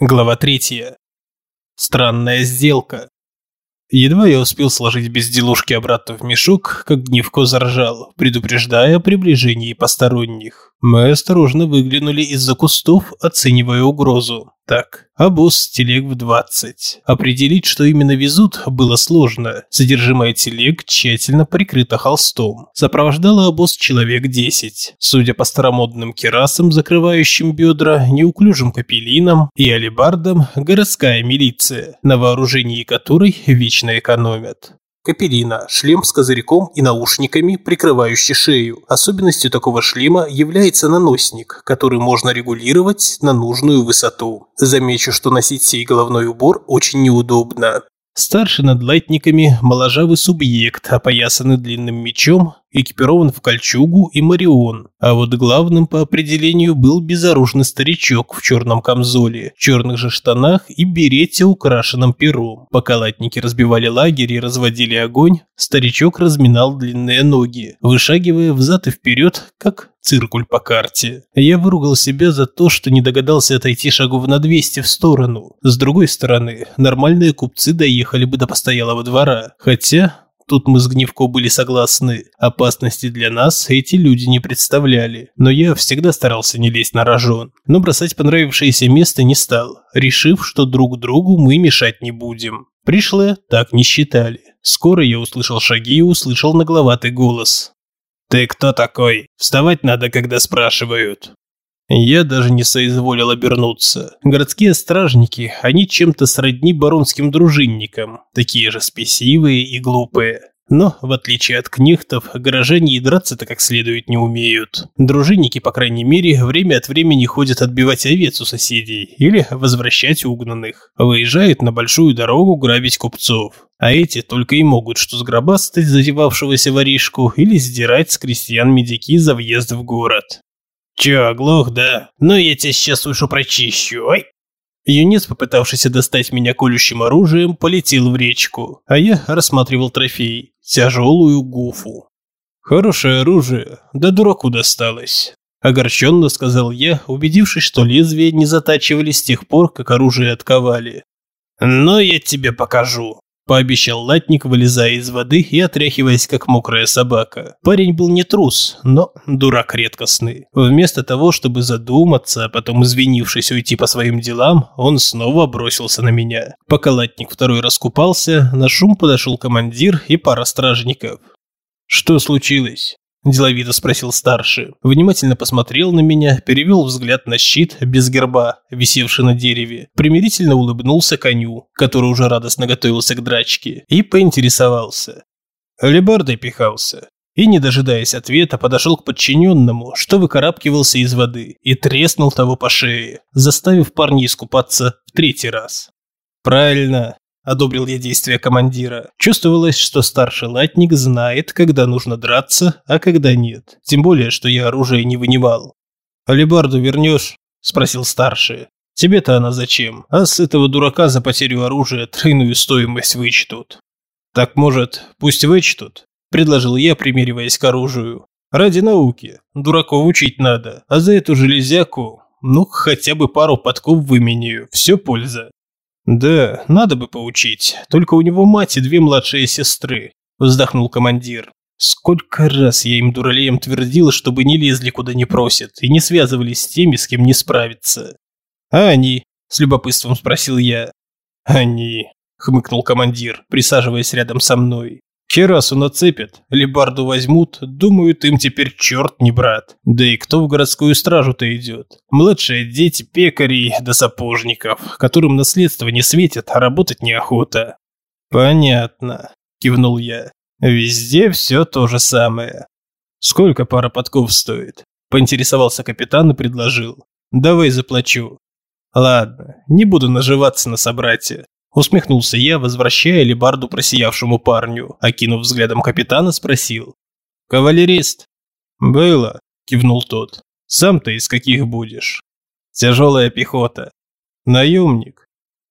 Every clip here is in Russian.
Глава 3. Странная сделка. Едва я успел сложить безделушки обратно в мешок, как Гневко заржал, предупреждая о приближении посторонних. Мы осторожно выглянули из-за кустов, оценивая угрозу. Так, обоз телег в 20. Определить, что именно везут, было сложно. Содержимое телег тщательно прикрыто холстом. Сопровождало обоз человек 10. Судя по старомодным керасам, закрывающим бедра, неуклюжим капеллинам и алебардам, городская милиция, на вооружении которой вечно экономят. Капеллина – шлем с козырьком и наушниками, прикрывающий шею. Особенностью такого шлема является наносник, который можно регулировать на нужную высоту. Замечу, что носить сей головной убор очень неудобно. Старший над латниками моложавый субъект, опоясанный длинным мечом, экипирован в кольчугу и марион. А вот главным по определению был безоружный старичок в черном камзоле, черных же штанах и берете, украшенном пером. Пока латники разбивали лагерь и разводили огонь, старичок разминал длинные ноги, вышагивая взад и вперед, как циркуль по карте. Я выругал себя за то, что не догадался отойти шагов на 200 в сторону. С другой стороны, нормальные купцы доехали бы до постоялого двора. Хотя, тут мы с Гневко были согласны, опасности для нас эти люди не представляли. Но я всегда старался не лезть на рожон. Но бросать понравившееся место не стал, решив, что друг другу мы мешать не будем. Пришлые так не считали. Скоро я услышал шаги и услышал нагловатый голос. «Ты кто такой? Вставать надо, когда спрашивают». Я даже не соизволил обернуться. Городские стражники, они чем-то сродни баронским дружинникам, такие же спесивые и глупые. Но, в отличие от кнехтов, горожане и драться-то как следует не умеют. Дружинники, по крайней мере, время от времени ходят отбивать овец у соседей или возвращать угнанных. Выезжают на большую дорогу грабить купцов. А эти только и могут что сгробастать зазевавшегося воришку или сдирать с крестьян медики за въезд в город. «Чё, оглох, да? Ну я тебя сейчас уж прочищу, ой!» Юнец, попытавшийся достать меня колющим оружием, полетел в речку, а я рассматривал трофей – тяжелую гуфу. «Хорошее оружие, да дураку досталось», – огорченно сказал я, убедившись, что лезвия не затачивали с тех пор, как оружие отковали. «Но я тебе покажу», пообещал латник, вылезая из воды и отряхиваясь, как мокрая собака. Парень был не трус, но дурак редкостный. Вместо того, чтобы задуматься, а потом, извинившись, уйти по своим делам, он снова бросился на меня. Пока латник второй раз купался, на шум подошел командир и пара стражников. «Что случилось?» Деловито спросил старший. Внимательно посмотрел на меня, перевел взгляд на щит без герба, висевший на дереве. Примирительно улыбнулся коню, который уже радостно готовился к драчке, и поинтересовался. Алебардой пихался. И, не дожидаясь ответа, подошел к подчиненному, что выкарабкивался из воды, и треснул того по шее, заставив парня искупаться в третий раз. Правильно, одобрил я действия командира. Чувствовалось, что старший латник знает, когда нужно драться, а когда нет. Тем более, что я оружие не вынимал. «Алибарду вернешь?» – спросил старший. «Тебе-то она зачем? А с этого дурака за потерю оружия тройную стоимость вычтут». «Так, может, пусть вычтут?» – предложил я, примериваясь к оружию. «Ради науки. Дураков учить надо. А за эту железяку, ну, хотя бы пару подков выменяю. Все польза». «Да, надо бы поучить. Только у него мать и две младшие сестры», – вздохнул командир. «Сколько раз я им дуралеем твердил, чтобы не лезли куда не просят и не связывались с теми, с кем не справиться». «А они?» – с любопытством спросил я. «Они», – хмыкнул командир, присаживаясь рядом со мной. Керасу нацепят, лебарду возьмут, думают, им теперь черт не брат. Да и кто в городскую стражу-то идет? Младшие дети пекарей да сапожников, которым наследство не светит, а работать неохота. Понятно, кивнул я. Везде все то же самое. Сколько пара подков стоит? Поинтересовался капитан и предложил. Давай заплачу. Ладно, не буду наживаться на собратья. Усмехнулся я, возвращая лебарду просиявшему парню, окинув взглядом капитана, спросил. «Кавалерист?» «Было», – кивнул тот. «Сам-то из каких будешь?» «Тяжелая пехота». «Наемник?»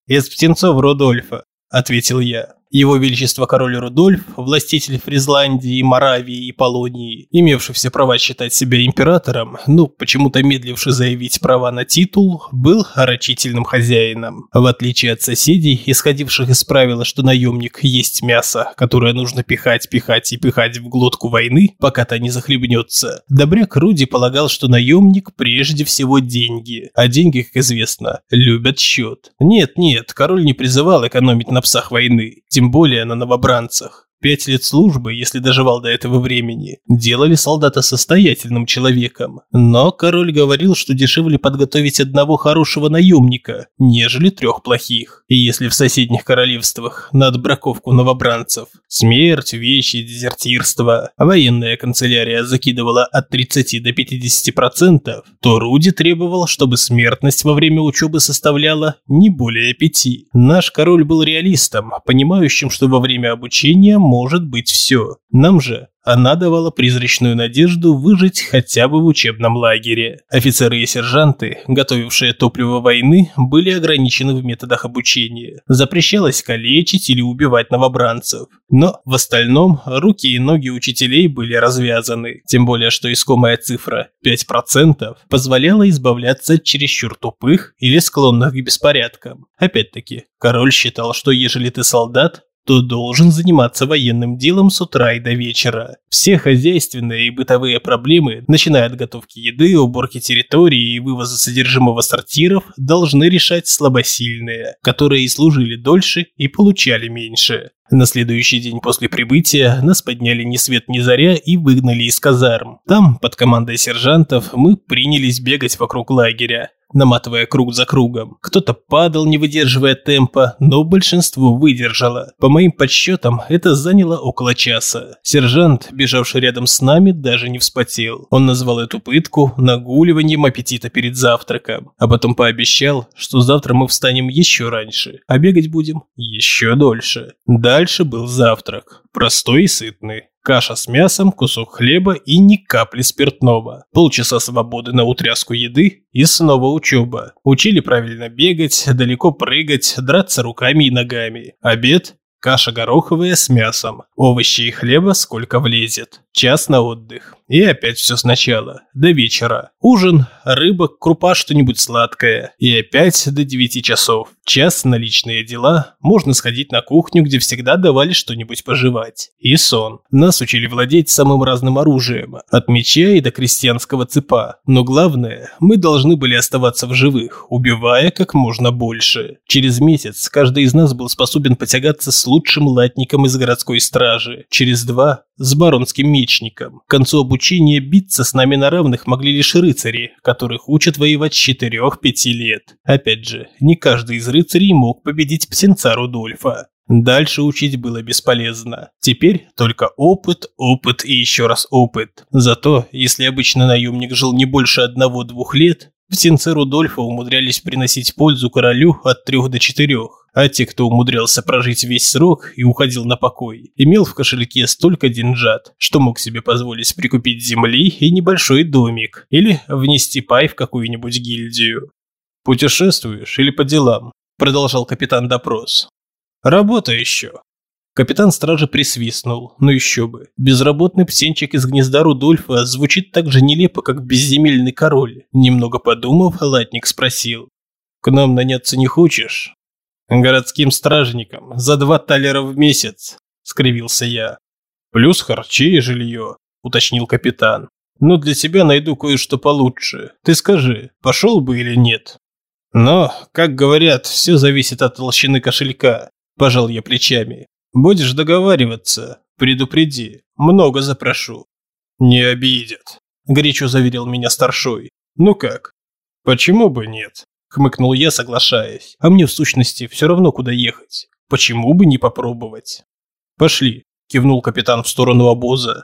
«Из птенцов Рудольфа», – ответил я. Его Величество король Рудольф, властитель Фризландии, Моравии и Полонии, имевший все права считать себя императором, но почему-то медливший заявить права на титул, был рачительным хозяином. В отличие от соседей, исходивших из правила, что наемник есть мясо, которое нужно пихать, пихать и пихать в глотку войны, пока та не захлебнется, добряк Руди полагал, что наемник прежде всего деньги, а деньги, как известно, любят счет. Нет, нет, король не призывал экономить на псах войны тем более на новобранцах. Пять лет службы, если доживал до этого времени, делали солдата состоятельным человеком. Но король говорил, что дешевле подготовить одного хорошего наемника, нежели трех плохих. И если в соседних королевствах на отбраковку новобранцев смерть, вещи, дезертирство, военная канцелярия закидывала от 30 до 50%, то Руди требовал, чтобы смертность во время учебы составляла не более пяти. Наш король был реалистом, понимающим, что во время обучения может быть все. Нам же она давала призрачную надежду выжить хотя бы в учебном лагере. Офицеры и сержанты, готовившие топливо войны, были ограничены в методах обучения. Запрещалось калечить или убивать новобранцев. Но в остальном руки и ноги учителей были развязаны. Тем более, что искомая цифра 5% позволяла избавляться от чересчур тупых или склонных к беспорядкам. Опять-таки, король считал, что ежели ты солдат, то должен заниматься военным делом с утра и до вечера. Все хозяйственные и бытовые проблемы, начиная от готовки еды, уборки территории и вывоза содержимого сортиров, должны решать слабосильные, которые и служили дольше и получали меньше. На следующий день после прибытия нас подняли ни свет ни заря и выгнали из казарм. Там, под командой сержантов, мы принялись бегать вокруг лагеря наматывая круг за кругом. Кто-то падал, не выдерживая темпа, но большинство выдержало. По моим подсчетам, это заняло около часа. Сержант, бежавший рядом с нами, даже не вспотел. Он назвал эту пытку нагуливанием аппетита перед завтраком, а потом пообещал, что завтра мы встанем еще раньше, а бегать будем еще дольше. Дальше был завтрак. Простой и сытный. Каша с мясом, кусок хлеба и ни капли спиртного. Полчаса свободы на утряску еды и снова учеба. Учили правильно бегать, далеко прыгать, драться руками и ногами. Обед Каша гороховая с мясом, овощи и хлеба сколько влезет. Час на отдых. И опять все сначала, до вечера. Ужин, рыба, крупа, что-нибудь сладкое. И опять до 9 часов. Час на личные дела. Можно сходить на кухню, где всегда давали что-нибудь пожевать. И сон. Нас учили владеть самым разным оружием. От меча и до крестьянского цепа. Но главное, мы должны были оставаться в живых, убивая как можно больше. Через месяц каждый из нас был способен потягаться с лучшим латником из городской стражи. Через два с баронским мечником. К концу обучения биться с нами на равных могли лишь рыцари, которых учат воевать с 4-5 лет. Опять же, не каждый из рыцарей мог победить птенца Рудольфа. Дальше учить было бесполезно. Теперь только опыт, опыт и еще раз опыт. Зато, если обычно наемник жил не больше одного-двух лет, птенцы Рудольфа умудрялись приносить пользу королю от трех до четырех а те, кто умудрялся прожить весь срок и уходил на покой, имел в кошельке столько деньжат, что мог себе позволить прикупить земли и небольшой домик, или внести пай в какую-нибудь гильдию. «Путешествуешь или по делам?» – продолжал капитан допрос. «Работа еще». Капитан стражи присвистнул. Ну еще бы. Безработный птенчик из гнезда Рудольфа звучит так же нелепо, как безземельный король. Немного подумав, латник спросил. «К нам наняться не хочешь?» «Городским стражникам за два талера в месяц», – скривился я. «Плюс харчи и жилье», – уточнил капитан. «Но для тебя найду кое-что получше. Ты скажи, пошел бы или нет?» «Но, как говорят, все зависит от толщины кошелька», – пожал я плечами. «Будешь договариваться, предупреди, много запрошу». «Не обидят», – горячо заверил меня старшой. «Ну как? Почему бы нет?» Хмыкнул я, соглашаясь. А мне в сущности все равно куда ехать. Почему бы не попробовать? Пошли, кивнул капитан в сторону обоза.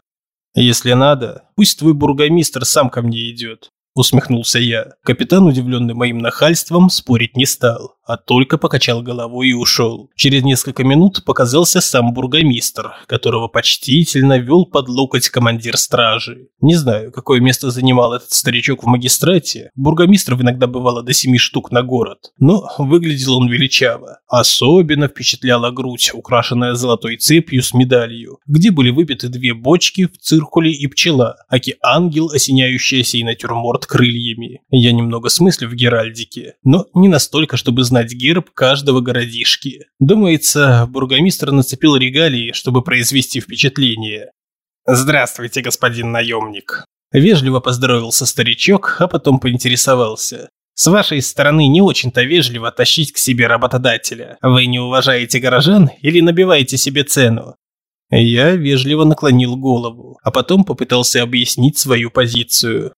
Если надо, пусть твой бургомистр сам ко мне идет. Усмехнулся я. Капитан, удивленный моим нахальством, спорить не стал. А только покачал головой и ушел. Через несколько минут показался сам бургомистр, которого почтительно вел под локоть командир стражи. Не знаю, какое место занимал этот старичок в магистрате. Бургомистров иногда бывало до семи штук на город. Но выглядел он величаво. Особенно впечатляла грудь, украшенная золотой цепью с медалью, где были выпиты две бочки в циркуле и пчела, аки ангел, осеняющий сей натюрморт крыльями. Я немного смыслю в Геральдике, но не настолько, чтобы знать герб каждого городишки. Думается, бургомистр нацепил регалии, чтобы произвести впечатление. «Здравствуйте, господин наемник!» Вежливо поздоровался старичок, а потом поинтересовался. С вашей стороны не очень-то вежливо тащить к себе работодателя. Вы не уважаете горожан или набиваете себе цену? Я вежливо наклонил голову, а потом попытался объяснить свою позицию.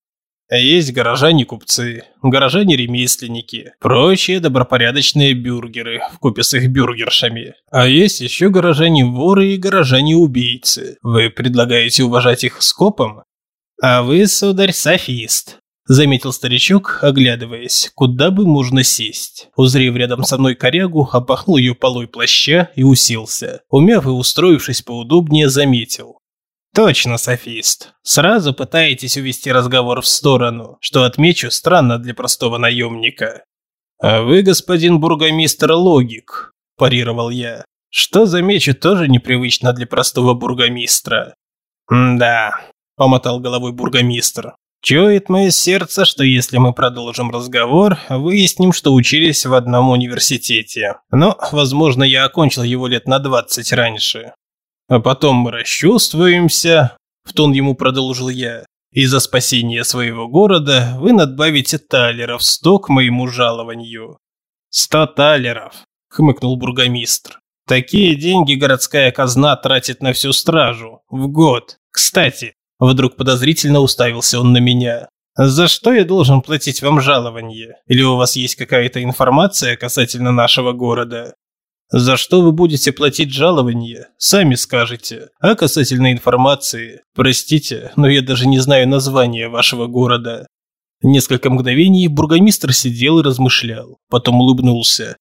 Есть горожане-купцы, горожане-ремесленники, прочие добропорядочные бюргеры вкупе с их бюргершами. А есть еще горожане-воры и горожане-убийцы. Вы предлагаете уважать их скопом? А вы, сударь, софист. Заметил старичок, оглядываясь, куда бы можно сесть. Узрев рядом со мной корягу, опахнул ее полой плаща и уселся. Умяв и устроившись поудобнее, заметил. Точно, софист. Сразу пытаетесь увести разговор в сторону, что отмечу странно для простого наемника. А вы, господин бургомистр, логик, парировал я. Что замечу тоже непривычно для простого бургомистра. да, помотал головой бургомистр. Чует мое сердце, что если мы продолжим разговор, выясним, что учились в одном университете. Но, возможно, я окончил его лет на 20 раньше. А потом мы расчувствуемся, в тон ему продолжил я. И за спасение своего города вы надбавите талеров сто к моему жалованию. Сто талеров, хмыкнул бургомистр. Такие деньги городская казна тратит на всю стражу в год. Кстати, Вдруг подозрительно уставился он на меня. «За что я должен платить вам жалование? Или у вас есть какая-то информация касательно нашего города?» «За что вы будете платить жалование? Сами скажете. А касательно информации? Простите, но я даже не знаю названия вашего города». Несколько мгновений бургомистр сидел и размышлял, потом улыбнулся.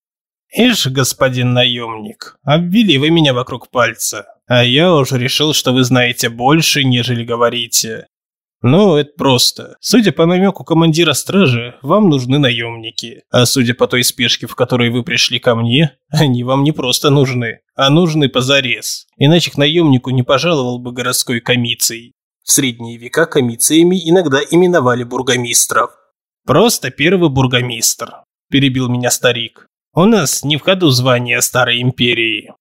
«Ишь, господин наемник, обвели вы меня вокруг пальца. А я уже решил, что вы знаете больше, нежели говорите. Ну, это просто. Судя по намеку командира стражи, вам нужны наемники. А судя по той спешке, в которой вы пришли ко мне, они вам не просто нужны, а нужны позарез. Иначе к наемнику не пожаловал бы городской комицей. В средние века комициями иногда именовали бургомистров. Просто первый бургомистр, перебил меня старик. У нас не в ходу звание старой империи.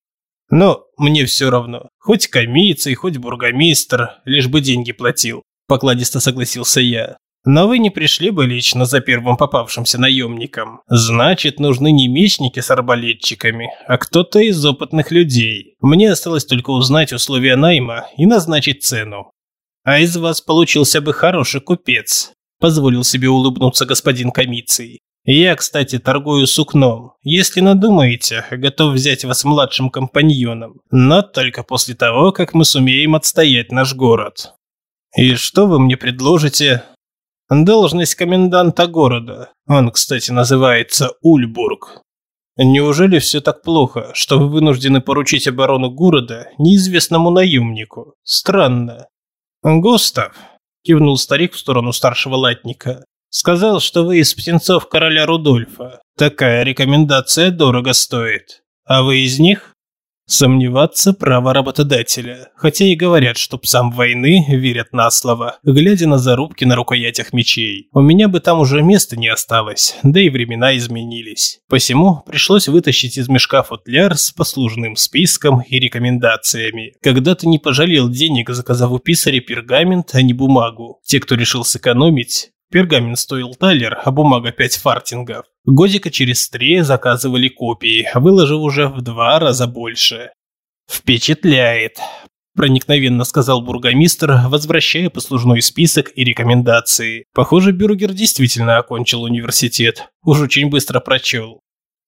Но мне все равно. Хоть комицей, хоть бургомистр, лишь бы деньги платил. Покладисто согласился я. Но вы не пришли бы лично за первым попавшимся наемником. Значит, нужны не мечники с арбалетчиками, а кто-то из опытных людей. Мне осталось только узнать условия найма и назначить цену. А из вас получился бы хороший купец, позволил себе улыбнуться господин Комицей. Я, кстати, торгую сукном. Если надумаете, готов взять вас младшим компаньоном, но только после того, как мы сумеем отстоять наш город. И что вы мне предложите? Должность коменданта города. Он, кстати, называется Ульбург. Неужели все так плохо, что вы вынуждены поручить оборону города неизвестному наемнику? Странно. Густав, кивнул старик в сторону старшего латника. Сказал, что вы из птенцов короля Рудольфа. Такая рекомендация дорого стоит. А вы из них? Сомневаться право работодателя. Хотя и говорят, что псам войны верят на слово, глядя на зарубки на рукоятях мечей. У меня бы там уже места не осталось, да и времена изменились. Посему пришлось вытащить из мешка футляр с послужным списком и рекомендациями. Когда-то не пожалел денег, заказав у писаря пергамент, а не бумагу. Те, кто решил сэкономить, Пергамент стоил талер, а бумага пять фартингов. Годика через три заказывали копии, выложив уже в два раза больше. «Впечатляет», – проникновенно сказал бургомистр, возвращая послужной список и рекомендации. Похоже, Бюргер действительно окончил университет. Уж очень быстро прочел.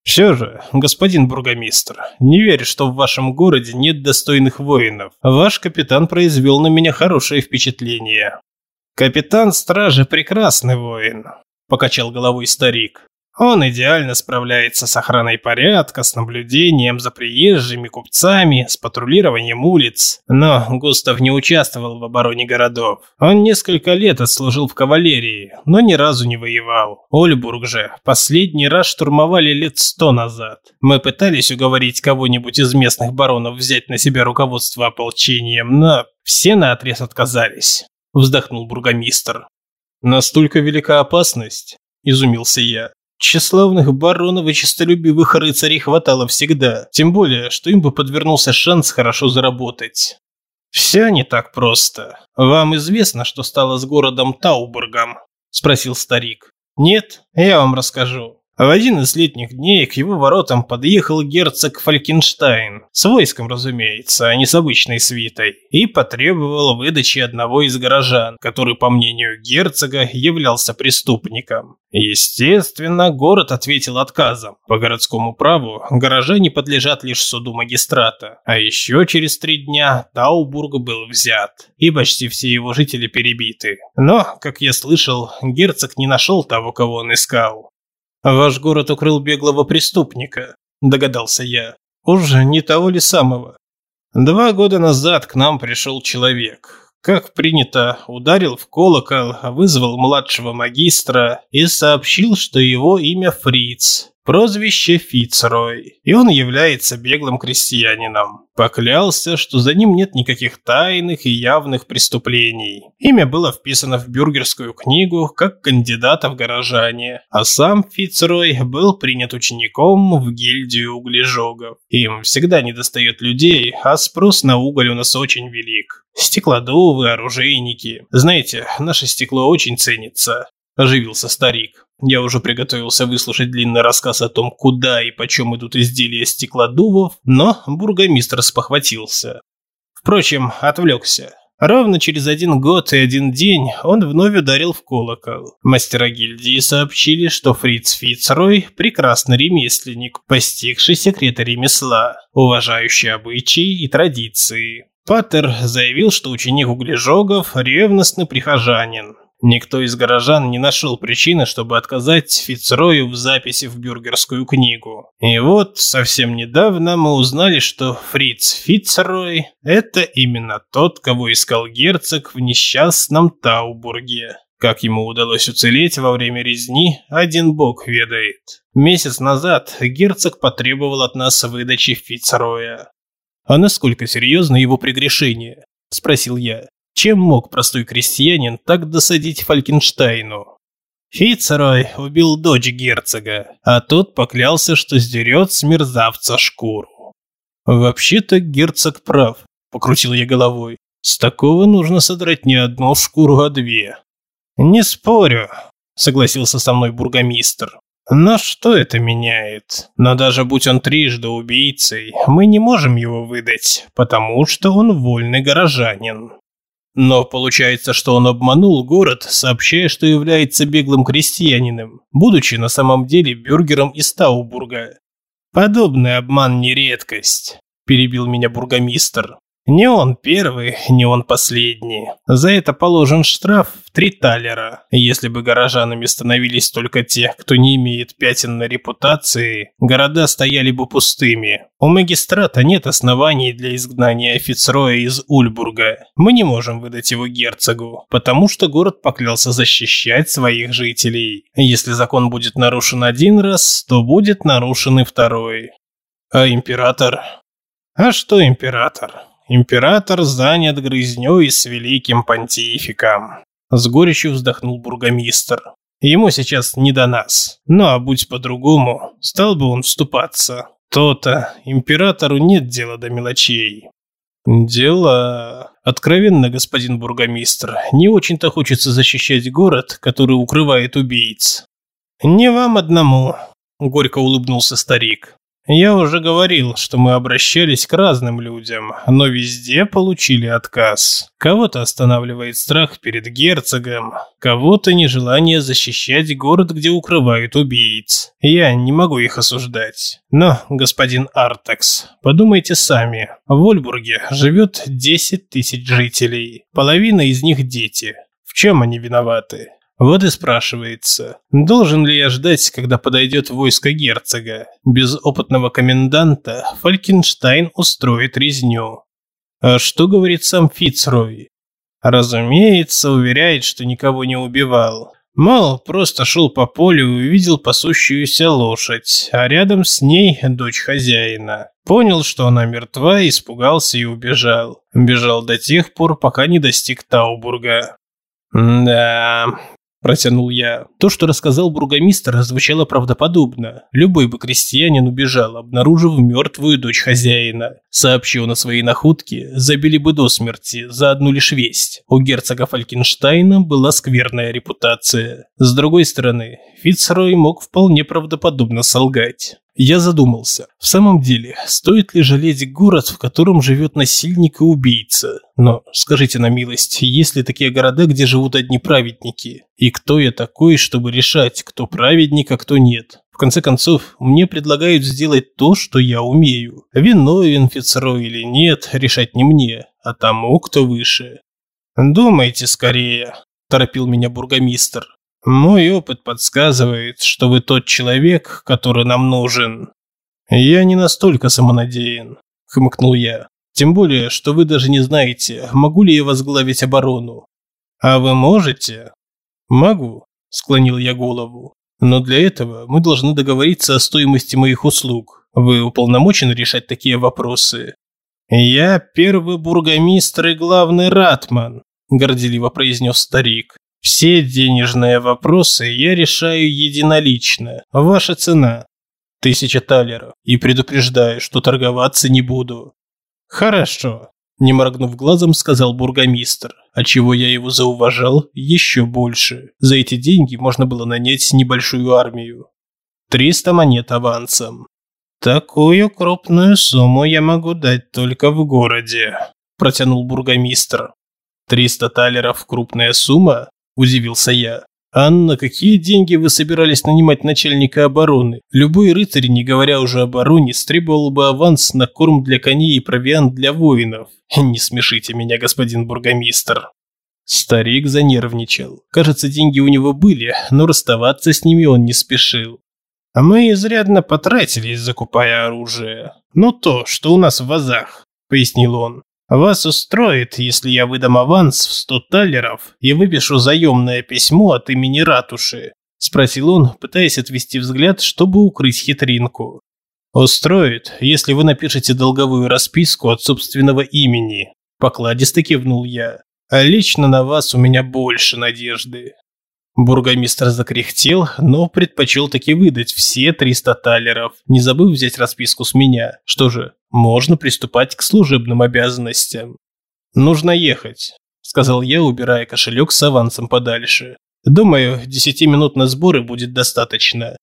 «Все же, господин бургомистр, не верю, что в вашем городе нет достойных воинов. Ваш капитан произвел на меня хорошее впечатление. «Капитан стражи прекрасный воин», – покачал головой старик. Он идеально справляется с охраной порядка, с наблюдением за приезжими купцами, с патрулированием улиц. Но Густав не участвовал в обороне городов. Он несколько лет отслужил в кавалерии, но ни разу не воевал. Ольбург же последний раз штурмовали лет сто назад. Мы пытались уговорить кого-нибудь из местных баронов взять на себя руководство ополчением, но все наотрез отказались. Вздохнул бургомистр. Настолько велика опасность, изумился я. Тщеславных баронов и честолюбивых рыцарей хватало всегда, тем более, что им бы подвернулся шанс хорошо заработать. «Все не так просто. Вам известно, что стало с городом Таубургом?» – спросил старик. «Нет, я вам расскажу. В один из летних дней к его воротам подъехал герцог Фалькенштайн, с войском, разумеется, а не с обычной свитой, и потребовал выдачи одного из горожан, который, по мнению герцога, являлся преступником. Естественно, город ответил отказом. По городскому праву горожане подлежат лишь суду магистрата. А еще через три дня Таубург был взят, и почти все его жители перебиты. Но, как я слышал, герцог не нашел того, кого он искал. «Ваш город укрыл беглого преступника», – догадался я. «Уже не того ли самого?» Два года назад к нам пришел человек. Как принято, ударил в колокол, вызвал младшего магистра и сообщил, что его имя Фриц прозвище Фицрой, и он является беглым крестьянином. Поклялся, что за ним нет никаких тайных и явных преступлений. Имя было вписано в бюргерскую книгу как кандидата в горожане, а сам Фицрой был принят учеником в гильдию углежогов. Им всегда недостает людей, а спрос на уголь у нас очень велик. Стеклодувы, оружейники. Знаете, наше стекло очень ценится. Оживился старик. Я уже приготовился выслушать длинный рассказ о том, куда и почем идут изделия стеклодувов, но бургомистр спохватился. Впрочем, отвлекся. Ровно через один год и один день он вновь ударил в колокол. Мастера гильдии сообщили, что Фриц Фицрой – прекрасный ремесленник, постигший секреты ремесла, уважающий обычаи и традиции. Паттер заявил, что ученик углежогов – ревностный прихожанин, Никто из горожан не нашел причины, чтобы отказать Фицрою в записи в бюргерскую книгу. И вот совсем недавно мы узнали, что Фриц Фицрой – это именно тот, кого искал герцог в несчастном Таубурге. Как ему удалось уцелеть во время резни, один бог ведает. Месяц назад герцог потребовал от нас выдачи Фицроя. «А насколько серьезно его прегрешение?» – спросил я. Чем мог простой крестьянин так досадить Фалькенштейну? Фицерой убил дочь герцога, а тот поклялся, что сдерет с мерзавца шкуру. «Вообще-то герцог прав», – покрутил я головой. «С такого нужно содрать не одну шкуру, а две». «Не спорю», – согласился со мной бургомистр. «Но что это меняет? Но даже будь он трижды убийцей, мы не можем его выдать, потому что он вольный горожанин». Но получается, что он обманул город, сообщая, что является беглым крестьянином, будучи на самом деле бюргером из Таубурга. Подобный обман не редкость, перебил меня бургомистр. Не он первый, не он последний. За это положен штраф в три талера. Если бы горожанами становились только те, кто не имеет пятен на репутации, города стояли бы пустыми. У магистрата нет оснований для изгнания офицероя из Ульбурга. Мы не можем выдать его герцогу, потому что город поклялся защищать своих жителей. Если закон будет нарушен один раз, то будет нарушен и второй. А император? А что император? Император занят грызнёй с великим понтификом. С горечью вздохнул бургомистр. Ему сейчас не до нас. Ну а будь по-другому, стал бы он вступаться. То-то императору нет дела до мелочей. Дело... Откровенно, господин бургомистр, не очень-то хочется защищать город, который укрывает убийц. Не вам одному, горько улыбнулся старик. Я уже говорил, что мы обращались к разным людям, но везде получили отказ. Кого-то останавливает страх перед герцогом, кого-то нежелание защищать город, где укрывают убийц. Я не могу их осуждать. Но, господин Артекс, подумайте сами. В Ольбурге живет 10 тысяч жителей. Половина из них дети. В чем они виноваты? Вот и спрашивается, должен ли я ждать, когда подойдет войско герцога? Без опытного коменданта Фалькенштайн устроит резню. А что говорит сам Фицрой? Разумеется, уверяет, что никого не убивал. Мол, просто шел по полю и увидел пасущуюся лошадь, а рядом с ней дочь хозяина. Понял, что она мертва, испугался и убежал. Бежал до тех пор, пока не достиг Таубурга. Да, протянул я. То, что рассказал бургомистр, звучало правдоподобно. Любой бы крестьянин убежал, обнаружив мертвую дочь хозяина. Сообщил на своей находке, забили бы до смерти за одну лишь весть. У герцога Фалькенштейна была скверная репутация. С другой стороны, Фицрой мог вполне правдоподобно солгать. Я задумался. В самом деле, стоит ли жалеть город, в котором живет насильник и убийца? Но скажите на милость, есть ли такие города, где живут одни праведники? И кто я такой, чтобы решать, кто праведник, а кто нет? В конце концов, мне предлагают сделать то, что я умею. Виновен Фицрой или нет, решать не мне, а тому, кто выше. «Думайте скорее», – торопил меня бургомистр. Мой опыт подсказывает, что вы тот человек, который нам нужен. Я не настолько самонадеян, хмыкнул я. Тем более, что вы даже не знаете, могу ли я возглавить оборону. А вы можете? Могу, склонил я голову. Но для этого мы должны договориться о стоимости моих услуг. Вы уполномочены решать такие вопросы. Я первый бургомистр и главный ратман, горделиво произнес старик. Все денежные вопросы я решаю единолично. Ваша цена – тысяча талеров. И предупреждаю, что торговаться не буду. Хорошо. Не моргнув глазом, сказал бургомистр, отчего я его зауважал еще больше. За эти деньги можно было нанять небольшую армию. Триста монет авансом. Такую крупную сумму я могу дать только в городе, протянул бургомистр. Триста талеров – крупная сумма? – удивился я. «Анна, какие деньги вы собирались нанимать начальника обороны? Любой рыцарь, не говоря уже об обороне, стребовал бы аванс на корм для коней и провиант для воинов. Не смешите меня, господин бургомистр». Старик занервничал. Кажется, деньги у него были, но расставаться с ними он не спешил. А мы изрядно потратились, закупая оружие. Ну то, что у нас в вазах, пояснил он. Вас устроит, если я выдам аванс в сто талеров и выпишу заемное письмо от имени ратуши?» – спросил он, пытаясь отвести взгляд, чтобы укрыть хитринку. «Устроит, если вы напишете долговую расписку от собственного имени», – покладисто кивнул я. «А лично на вас у меня больше надежды». Бургомистр закряхтел, но предпочел таки выдать все 300 талеров, не забыв взять расписку с меня. Что же, можно приступать к служебным обязанностям. «Нужно ехать», – сказал я, убирая кошелек с авансом подальше. «Думаю, десяти минут на сборы будет достаточно».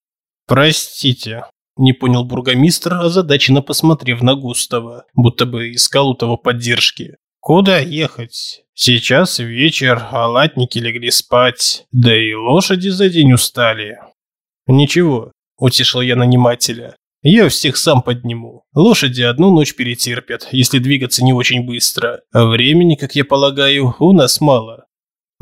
«Простите», – не понял бургомистр, озадаченно посмотрев на Густава, будто бы искал у того поддержки. «Куда ехать? Сейчас вечер, а латники легли спать, да и лошади за день устали». «Ничего», – утешил я нанимателя. Я всех сам подниму. Лошади одну ночь перетерпят, если двигаться не очень быстро. А времени, как я полагаю, у нас мало.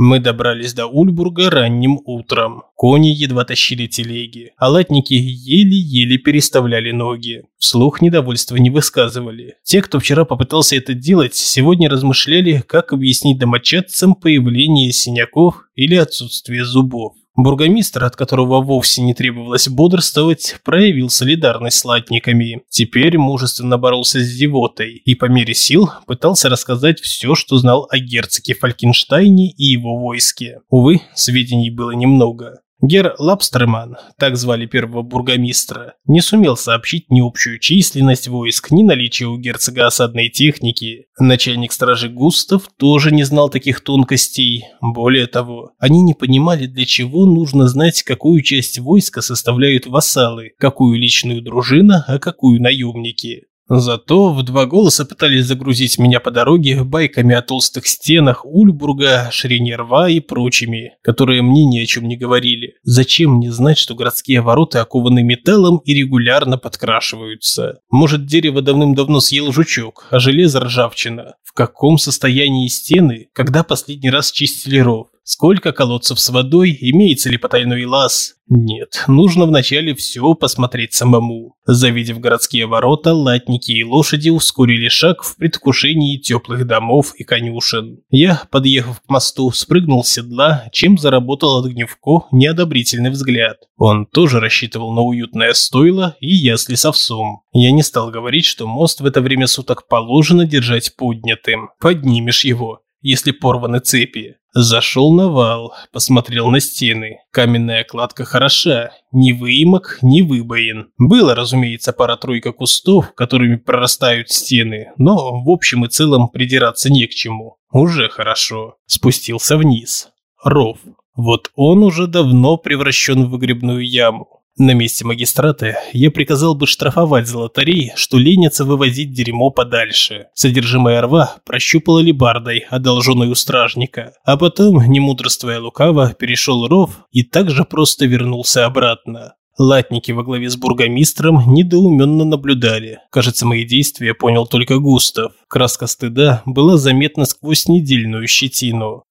Мы добрались до Ульбурга ранним утром. Кони едва тащили телеги, а латники еле-еле переставляли ноги. Вслух недовольства не высказывали. Те, кто вчера попытался это делать, сегодня размышляли, как объяснить домочадцам появление синяков или отсутствие зубов. Бургомистр, от которого вовсе не требовалось бодрствовать, проявил солидарность с латниками. Теперь мужественно боролся с зевотой и по мере сил пытался рассказать все, что знал о герцоге Фалькенштайне и его войске. Увы, сведений было немного. Гер Лапстерман, так звали первого бургомистра, не сумел сообщить ни общую численность войск, ни наличие у герцога осадной техники. Начальник стражи Густав тоже не знал таких тонкостей. Более того, они не понимали, для чего нужно знать, какую часть войска составляют вассалы, какую личную дружина, а какую наемники. Зато в два голоса пытались загрузить меня по дороге байками о толстых стенах Ульбурга, Шренерва и прочими, которые мне ни о чем не говорили. Зачем мне знать, что городские ворота окованы металлом и регулярно подкрашиваются? Может, дерево давным-давно съел жучок, а железо ржавчина? В каком состоянии стены, когда последний раз чистили ров? Сколько колодцев с водой, имеется ли потайной лаз? Нет, нужно вначале все посмотреть самому. Завидев городские ворота, латники и лошади ускорили шаг в предвкушении теплых домов и конюшен. Я, подъехав к мосту, спрыгнул с седла, чем заработал от Гневко неодобрительный взгляд. Он тоже рассчитывал на уютное стойло и ясли с овсом. Я не стал говорить, что мост в это время суток положено держать поднятым. Поднимешь его если порваны цепи. Зашел на вал, посмотрел на стены. Каменная кладка хороша, ни выемок, ни выбоин. Было, разумеется, пара-тройка кустов, которыми прорастают стены, но в общем и целом придираться не к чему. Уже хорошо. Спустился вниз. Ров. Вот он уже давно превращен в выгребную яму. На месте магистрата я приказал бы штрафовать золотарей, что ленятся вывозить дерьмо подальше. Содержимое рва прощупала либардой, одолженной у стражника, а потом, не мудрствуя лукаво, перешел ров и также просто вернулся обратно. Латники во главе с бургомистром недоуменно наблюдали. Кажется, мои действия понял только Густав. Краска стыда была заметна сквозь недельную щетину.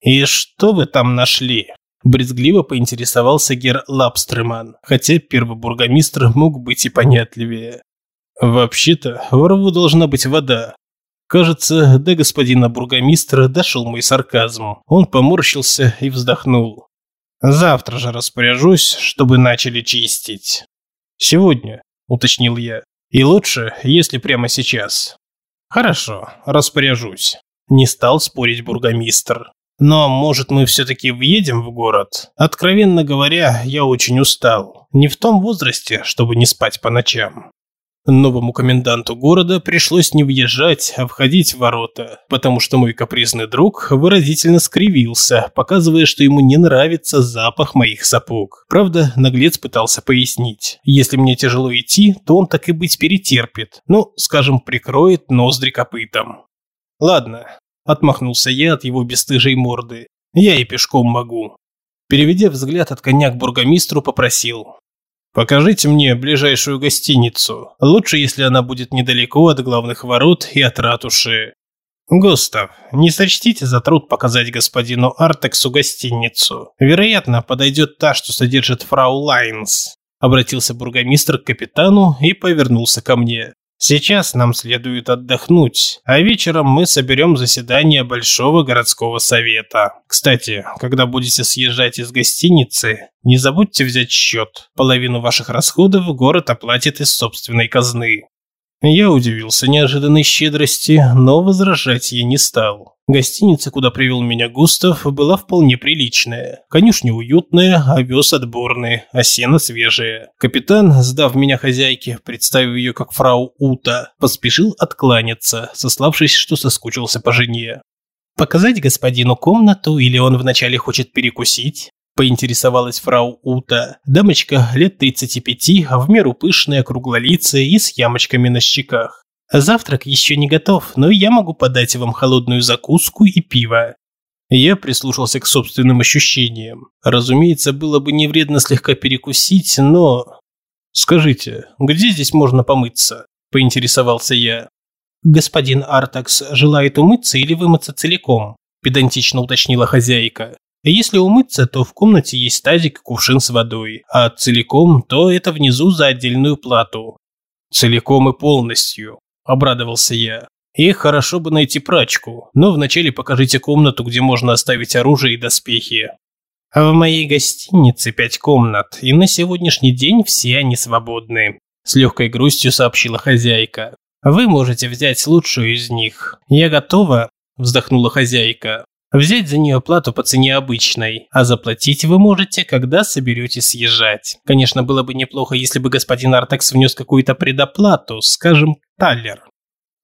«И что вы там нашли?» Брезгливо поинтересовался Гер Лапстреман, хотя первый бургомистр мог быть и понятливее. «Вообще-то, в рву должна быть вода». Кажется, до господина бургомистра дошел мой сарказм. Он поморщился и вздохнул. «Завтра же распоряжусь, чтобы начали чистить». «Сегодня», – уточнил я. «И лучше, если прямо сейчас». «Хорошо, распоряжусь». Не стал спорить бургомистр. Но, может, мы все-таки въедем в город? Откровенно говоря, я очень устал. Не в том возрасте, чтобы не спать по ночам. Новому коменданту города пришлось не въезжать, а входить в ворота, потому что мой капризный друг выразительно скривился, показывая, что ему не нравится запах моих сапог. Правда, наглец пытался пояснить. Если мне тяжело идти, то он так и быть перетерпит. Ну, скажем, прикроет ноздри копытом. Ладно, Отмахнулся я от его бесстыжей морды. Я и пешком могу. Переведя взгляд от коня к бургомистру, попросил. «Покажите мне ближайшую гостиницу. Лучше, если она будет недалеко от главных ворот и от ратуши». «Густав, не сочтите за труд показать господину Артексу гостиницу. Вероятно, подойдет та, что содержит фрау Лайнс». Обратился бургомистр к капитану и повернулся ко мне. Сейчас нам следует отдохнуть, а вечером мы соберем заседание Большого городского совета. Кстати, когда будете съезжать из гостиницы, не забудьте взять счет. Половину ваших расходов город оплатит из собственной казны. Я удивился неожиданной щедрости, но возражать я не стал. Гостиница, куда привел меня Густав, была вполне приличная. Конюшня уютная, овес отборный, а сено свежее. Капитан, сдав меня хозяйке, представив ее как фрау Ута, поспешил откланяться, сославшись, что соскучился по жене. «Показать господину комнату или он вначале хочет перекусить?» Поинтересовалась фрау Ута. Дамочка лет 35, в меру пышная, круглолицая и с ямочками на щеках. Завтрак еще не готов, но я могу подать вам холодную закуску и пиво. Я прислушался к собственным ощущениям. Разумеется, было бы не вредно слегка перекусить, но... Скажите, где здесь можно помыться? Поинтересовался я. Господин Артакс желает умыться или вымыться целиком? Педантично уточнила хозяйка. Если умыться, то в комнате есть тазик и кувшин с водой, а целиком, то это внизу за отдельную плату. Целиком и полностью. Обрадовался я. И хорошо бы найти прачку, но вначале покажите комнату, где можно оставить оружие и доспехи. В моей гостинице пять комнат, и на сегодняшний день все они свободны. С легкой грустью сообщила хозяйка. Вы можете взять лучшую из них. Я готова, вздохнула хозяйка. Взять за нее плату по цене обычной, а заплатить вы можете, когда соберетесь съезжать. Конечно, было бы неплохо, если бы господин Артекс внес какую-то предоплату, скажем, талер.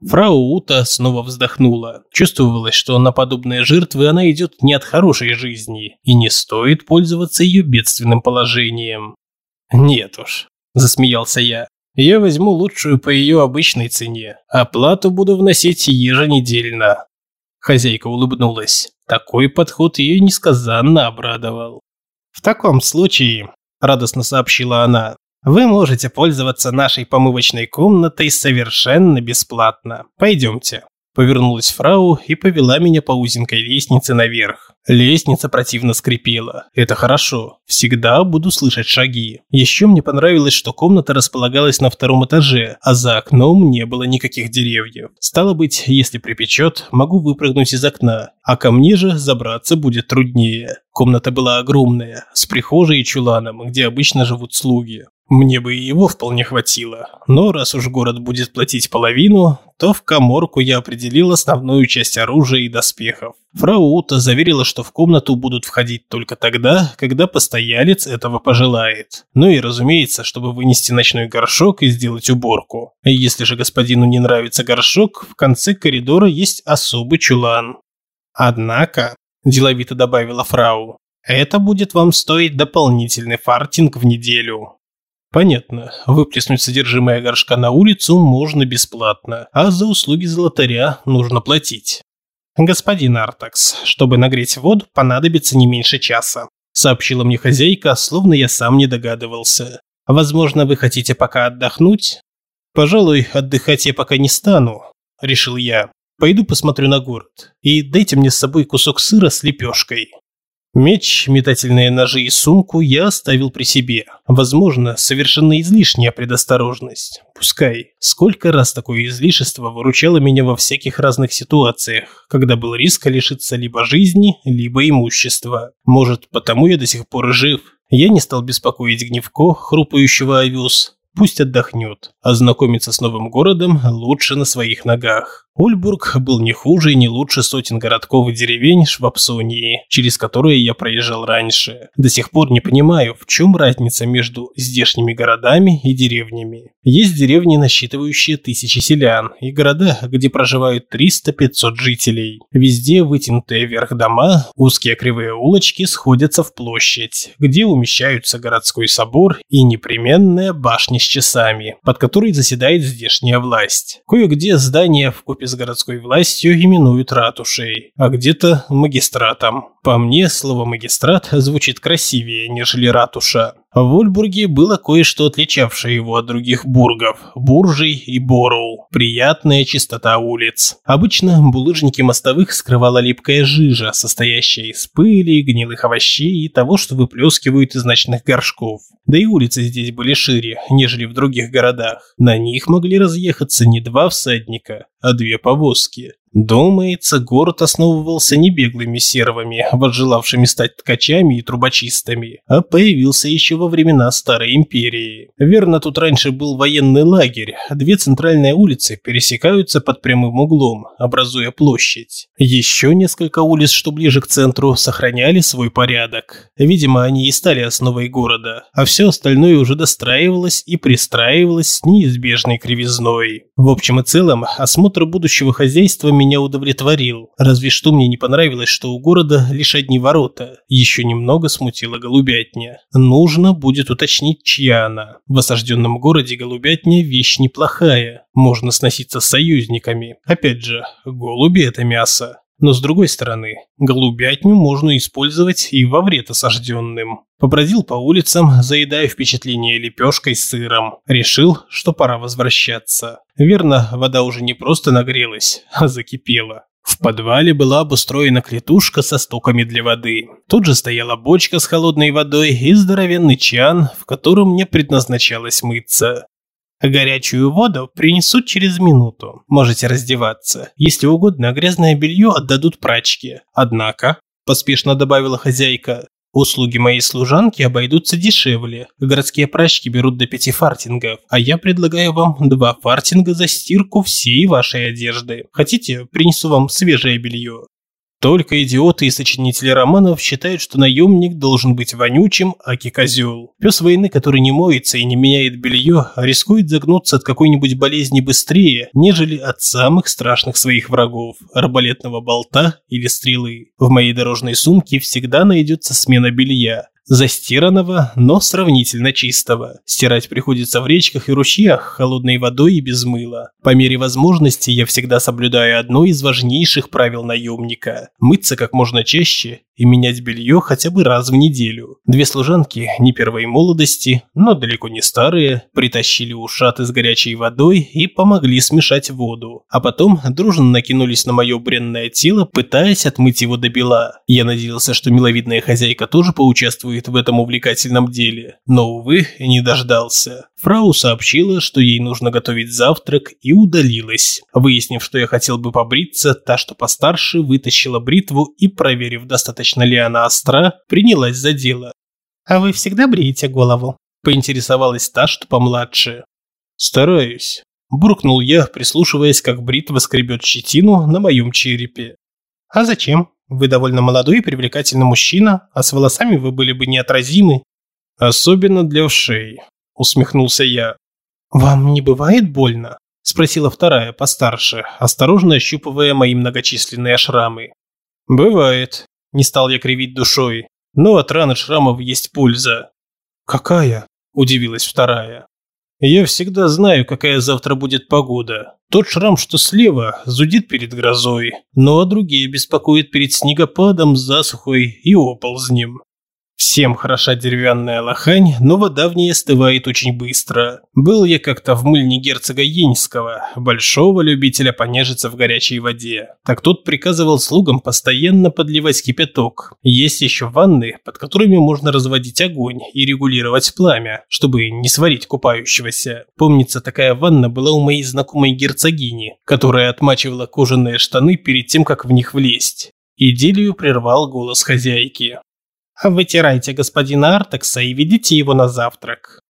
Фрау Ута снова вздохнула. Чувствовалось, что на подобные жертвы она идет не от хорошей жизни, и не стоит пользоваться ее бедственным положением. «Нет уж», – засмеялся я. «Я возьму лучшую по ее обычной цене. Оплату буду вносить еженедельно». Хозяйка улыбнулась. Такой подход ее несказанно обрадовал. «В таком случае», – радостно сообщила она, – «вы можете пользоваться нашей помывочной комнатой совершенно бесплатно. Пойдемте». Повернулась фрау и повела меня по узенькой лестнице наверх. Лестница противно скрипела. Это хорошо. Всегда буду слышать шаги. Еще мне понравилось, что комната располагалась на втором этаже, а за окном не было никаких деревьев. Стало быть, если припечет, могу выпрыгнуть из окна, а ко мне же забраться будет труднее. Комната была огромная, с прихожей и чуланом, где обычно живут слуги. Мне бы и его вполне хватило, но раз уж город будет платить половину, то в коморку я определил основную часть оружия и доспехов. Фрау Ута заверила, что в комнату будут входить только тогда, когда постоялец этого пожелает. Ну и разумеется, чтобы вынести ночной горшок и сделать уборку. Если же господину не нравится горшок, в конце коридора есть особый чулан. Однако, деловито добавила фрау, это будет вам стоить дополнительный фартинг в неделю. Понятно. Выплеснуть содержимое горшка на улицу можно бесплатно, а за услуги золотаря нужно платить. Господин Артакс, чтобы нагреть воду, понадобится не меньше часа, сообщила мне хозяйка, словно я сам не догадывался. Возможно, вы хотите пока отдохнуть? Пожалуй, отдыхать я пока не стану, решил я. Пойду посмотрю на город. И дайте мне с собой кусок сыра с лепешкой. Меч, метательные ножи и сумку я оставил при себе. Возможно, совершенно излишняя предосторожность. Пускай. Сколько раз такое излишество выручало меня во всяких разных ситуациях, когда был риск лишиться либо жизни, либо имущества. Может, потому я до сих пор жив. Я не стал беспокоить Гневко, хрупающего овес. Пусть отдохнет. Ознакомиться с новым городом лучше на своих ногах. Ульбург был не хуже и не лучше сотен городков и деревень Швабсонии, через которые я проезжал раньше. До сих пор не понимаю, в чем разница между здешними городами и деревнями. Есть деревни, насчитывающие тысячи селян, и города, где проживают 300-500 жителей. Везде вытянутые вверх дома, узкие кривые улочки сходятся в площадь, где умещаются городской собор и непременная башня с часами, под которой заседает здешняя власть. Кое-где здания в купе с городской властью именуют ратушей, а где-то магистратом. По мне, слово «магистрат» звучит красивее, нежели «ратуша». В Ольбурге было кое-что отличавшее его от других бургов – буржей и бороу. Приятная чистота улиц. Обычно булыжники мостовых скрывала липкая жижа, состоящая из пыли, гнилых овощей и того, что выплескивают из ночных горшков. Да и улицы здесь были шире, нежели в других городах. На них могли разъехаться не два всадника, а две повозки. Думается, город основывался не беглыми сервами, возжелавшими стать ткачами и трубочистами, а появился еще во времена Старой Империи. Верно, тут раньше был военный лагерь, две центральные улицы пересекаются под прямым углом, образуя площадь. Еще несколько улиц, что ближе к центру, сохраняли свой порядок. Видимо, они и стали основой города, а все остальное уже достраивалось и пристраивалось с неизбежной кривизной. В общем и целом, осмотр будущего хозяйства меня удовлетворил. Разве что мне не понравилось, что у города лишь одни ворота. Еще немного смутила голубятня. Нужно будет уточнить, чья она. В осажденном городе голубятня вещь неплохая. Можно сноситься с союзниками. Опять же, голуби – это мясо. Но с другой стороны, голубятню можно использовать и во вред осажденным. Побродил по улицам, заедая впечатление лепешкой с сыром. Решил, что пора возвращаться. Верно, вода уже не просто нагрелась, а закипела. В подвале была обустроена клетушка со стоками для воды. Тут же стояла бочка с холодной водой и здоровенный чан, в котором мне предназначалось мыться. Горячую воду принесут через минуту. Можете раздеваться. Если угодно, грязное белье отдадут прачке. Однако, поспешно добавила хозяйка, услуги моей служанки обойдутся дешевле. Городские прачки берут до пяти фартингов, а я предлагаю вам два фартинга за стирку всей вашей одежды. Хотите, принесу вам свежее белье? Только идиоты и сочинители романов считают, что наемник должен быть вонючим, аки козел. Пес войны, который не моется и не меняет белье, рискует загнуться от какой-нибудь болезни быстрее, нежели от самых страшных своих врагов – арбалетного болта или стрелы. В моей дорожной сумке всегда найдется смена белья. Застиранного, но сравнительно чистого. Стирать приходится в речках и ручьях, холодной водой и без мыла. По мере возможности я всегда соблюдаю одно из важнейших правил наемника – мыться как можно чаще и менять белье хотя бы раз в неделю. Две служанки, не первой молодости, но далеко не старые, притащили ушаты с горячей водой и помогли смешать воду. А потом дружно накинулись на мое бренное тело, пытаясь отмыть его до бела. Я надеялся, что миловидная хозяйка тоже поучаствует в этом увлекательном деле, но, увы, не дождался. Фрау сообщила, что ей нужно готовить завтрак и удалилась. Выяснив, что я хотел бы побриться, та, что постарше, вытащила бритву и, проверив, достаточно ли она остра, принялась за дело. «А вы всегда бреете голову?» – поинтересовалась та, что помладше. «Стараюсь», – буркнул я, прислушиваясь, как бритва скребет щетину на моем черепе. «А зачем? Вы довольно молодой и привлекательный мужчина, а с волосами вы были бы неотразимы». «Особенно для ушей», усмехнулся я. Вам не бывает больно? спросила вторая, постарше, осторожно ощупывая мои многочисленные шрамы. Бывает, не стал я кривить душой. Но от ран и шрамов есть польза. Какая? удивилась вторая. Я всегда знаю, какая завтра будет погода. Тот шрам, что слева, зудит перед грозой, ну а другие беспокоят перед снегопадом, засухой и оползнем. Всем хороша деревянная лохань, но вода в ней остывает очень быстро. Был я как-то в мыльне герцога Ейнского, большого любителя понежиться в горячей воде. Так тот приказывал слугам постоянно подливать кипяток. Есть еще ванны, под которыми можно разводить огонь и регулировать пламя, чтобы не сварить купающегося. Помнится, такая ванна была у моей знакомой герцогини, которая отмачивала кожаные штаны перед тем, как в них влезть. Идиллию прервал голос хозяйки. Вытирайте господина Артекса и ведите его на завтрак.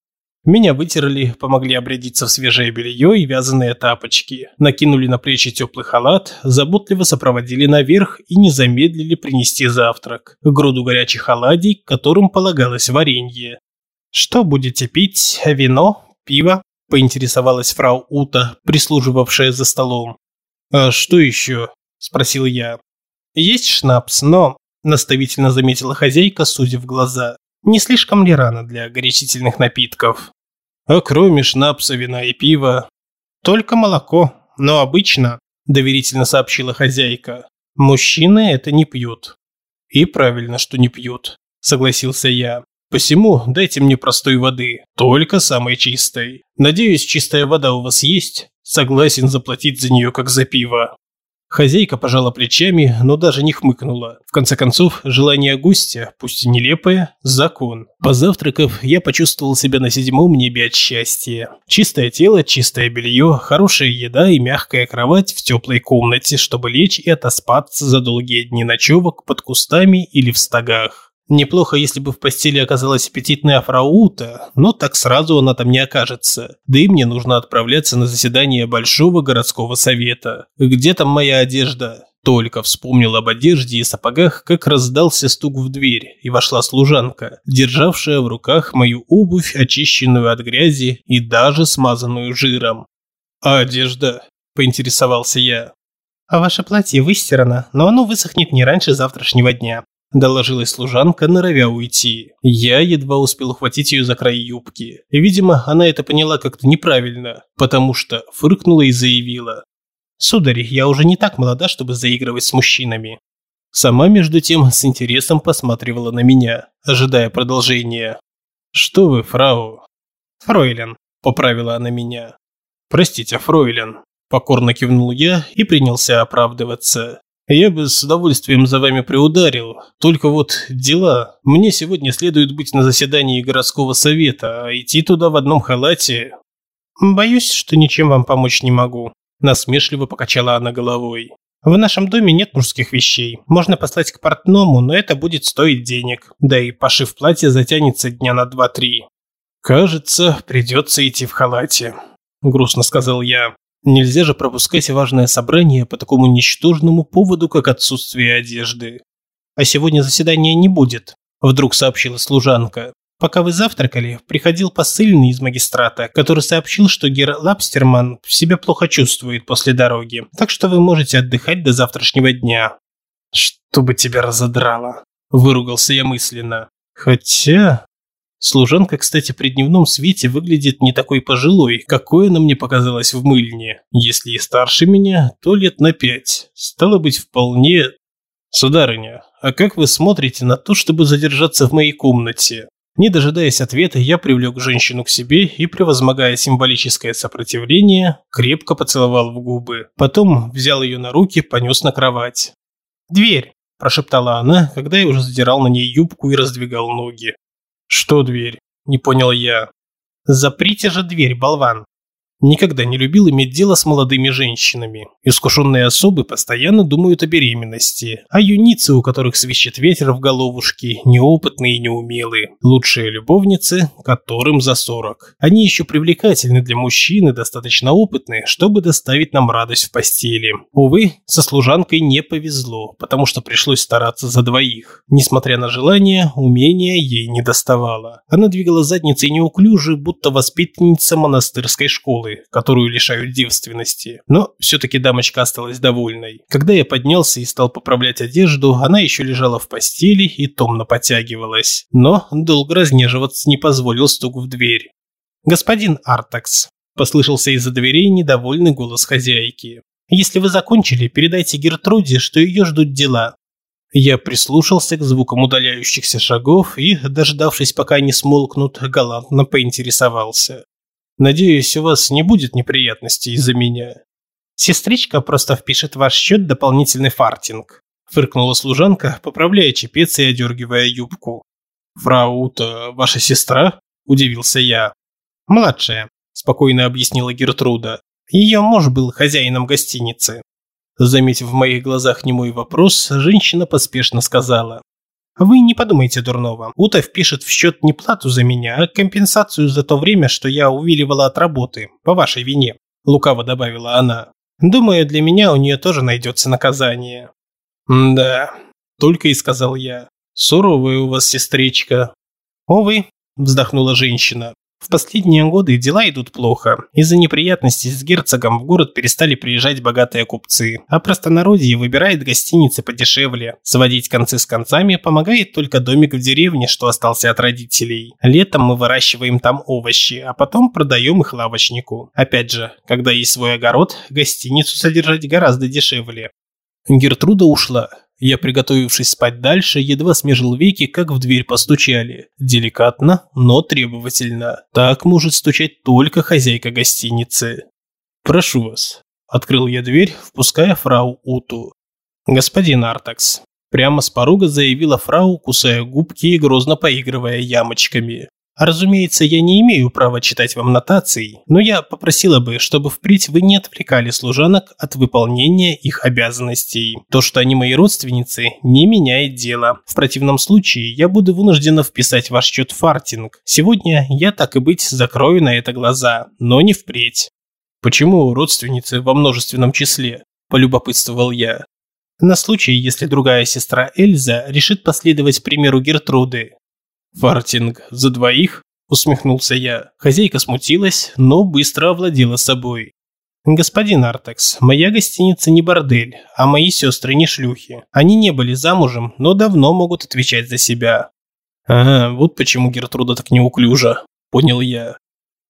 Меня вытерли, помогли обрядиться в свежее белье и вязаные тапочки, накинули на плечи теплый халат, заботливо сопроводили наверх и не замедлили принести завтрак. Груду горячих оладий, которым полагалось варенье. «Что будете пить? Вино? Пиво?» – поинтересовалась фрау Ута, прислуживавшая за столом. «А что еще?» – спросил я. «Есть шнапс, но наставительно заметила хозяйка, судя в глаза. Не слишком ли рано для горячительных напитков? А кроме шнапса, вина и пива? Только молоко, но обычно, доверительно сообщила хозяйка. Мужчины это не пьют. И правильно, что не пьют, согласился я. Посему дайте мне простой воды, только самой чистой. Надеюсь, чистая вода у вас есть? Согласен заплатить за нее как за пиво. Хозяйка пожала плечами, но даже не хмыкнула. В конце концов, желание гостя, пусть и нелепое, закон. Позавтракав, я почувствовал себя на седьмом небе от счастья. Чистое тело, чистое белье, хорошая еда и мягкая кровать в теплой комнате, чтобы лечь и отоспаться за долгие дни ночевок под кустами или в стогах. Неплохо, если бы в постели оказалась аппетитная фраута, но так сразу она там не окажется. Да и мне нужно отправляться на заседание Большого городского совета. Где там моя одежда? Только вспомнил об одежде и сапогах, как раздался стук в дверь, и вошла служанка, державшая в руках мою обувь, очищенную от грязи и даже смазанную жиром. «А одежда?» – поинтересовался я. «А ваше платье выстирано, но оно высохнет не раньше завтрашнего дня. Доложилась служанка, норовя уйти. Я едва успел ухватить ее за край юбки. Видимо, она это поняла как-то неправильно, потому что фыркнула и заявила. «Сударь, я уже не так молода, чтобы заигрывать с мужчинами». Сама, между тем, с интересом посматривала на меня, ожидая продолжения. «Что вы, фрау?» «Фройлен», – поправила она меня. «Простите, фройлен», – покорно кивнул я и принялся оправдываться. Я бы с удовольствием за вами приударил. Только вот дела. Мне сегодня следует быть на заседании городского совета, а идти туда в одном халате... Боюсь, что ничем вам помочь не могу. Насмешливо покачала она головой. В нашем доме нет мужских вещей. Можно послать к портному, но это будет стоить денег. Да и пошив платье затянется дня на два-три. Кажется, придется идти в халате. Грустно сказал я. Нельзя же пропускать важное собрание по такому ничтожному поводу, как отсутствие одежды. А сегодня заседания не будет, вдруг сообщила служанка. Пока вы завтракали, приходил посыльный из магистрата, который сообщил, что Гер Лапстерман себя плохо чувствует после дороги, так что вы можете отдыхать до завтрашнего дня. Чтобы тебя разодрало, выругался я мысленно. Хотя... Служанка, кстати, при дневном свете выглядит не такой пожилой, какой она мне показалась в мыльне. Если и старше меня, то лет на пять. Стало быть, вполне... Сударыня, а как вы смотрите на то, чтобы задержаться в моей комнате? Не дожидаясь ответа, я привлек женщину к себе и, превозмогая символическое сопротивление, крепко поцеловал в губы. Потом взял ее на руки, понес на кровать. «Дверь!» – прошептала она, когда я уже задирал на ней юбку и раздвигал ноги. «Что дверь?» – не понял я. «Заприте же дверь, болван!» Никогда не любил иметь дело с молодыми женщинами. Искушенные особы постоянно думают о беременности, а юницы, у которых свищет ветер в головушке, неопытные и неумелые. Лучшие любовницы, которым за 40. Они еще привлекательны для мужчины, достаточно опытные, чтобы доставить нам радость в постели. Увы, со служанкой не повезло, потому что пришлось стараться за двоих. Несмотря на желание, умения ей не доставало. Она двигала задницей неуклюже, будто воспитанница монастырской школы силы, которую лишают девственности. Но все-таки дамочка осталась довольной. Когда я поднялся и стал поправлять одежду, она еще лежала в постели и томно потягивалась. Но долго разнеживаться не позволил стук в дверь. «Господин Артакс», – послышался из-за дверей недовольный голос хозяйки. «Если вы закончили, передайте Гертруде, что ее ждут дела. Я прислушался к звукам удаляющихся шагов и, дождавшись, пока они смолкнут, галантно поинтересовался. Надеюсь, у вас не будет неприятностей из-за меня. Сестричка просто впишет в ваш счет дополнительный фартинг. Фыркнула служанка, поправляя чепец и одергивая юбку. «Фрау-то ваша сестра?» – удивился я. «Младшая», – спокойно объяснила Гертруда. Ее муж был хозяином гостиницы. Заметив в моих глазах немой вопрос, женщина поспешно сказала. Вы не подумайте дурного. Ута впишет в счет не плату за меня, а компенсацию за то время, что я увиливала от работы, по вашей вине», – лукаво добавила она. «Думаю, для меня у нее тоже найдется наказание». «Да», – только и сказал я. «Суровая у вас сестричка». «Увы», – вздохнула женщина. В последние годы дела идут плохо. Из-за неприятностей с герцогом в город перестали приезжать богатые купцы, а простонародье выбирает гостиницы подешевле. Сводить концы с концами помогает только домик в деревне, что остался от родителей. Летом мы выращиваем там овощи, а потом продаем их лавочнику. Опять же, когда есть свой огород, гостиницу содержать гораздо дешевле. Гертруда ушла. Я, приготовившись спать дальше, едва смежил веки, как в дверь постучали. Деликатно, но требовательно. Так может стучать только хозяйка гостиницы. «Прошу вас». Открыл я дверь, впуская фрау Уту. «Господин Артакс». Прямо с порога заявила фрау, кусая губки и грозно поигрывая ямочками. Разумеется, я не имею права читать вам нотации, но я попросила бы, чтобы впредь вы не отвлекали служанок от выполнения их обязанностей. То, что они мои родственницы, не меняет дело. В противном случае я буду вынуждена вписать ваш счет фартинг. Сегодня я так и быть закрою на это глаза, но не впредь. Почему родственницы во множественном числе? Полюбопытствовал я. На случай, если другая сестра Эльза решит последовать примеру Гертруды, «Фартинг за двоих?» – усмехнулся я. Хозяйка смутилась, но быстро овладела собой. «Господин Артекс, моя гостиница не бордель, а мои сестры не шлюхи. Они не были замужем, но давно могут отвечать за себя». «Ага, вот почему Гертруда так неуклюжа», – понял я.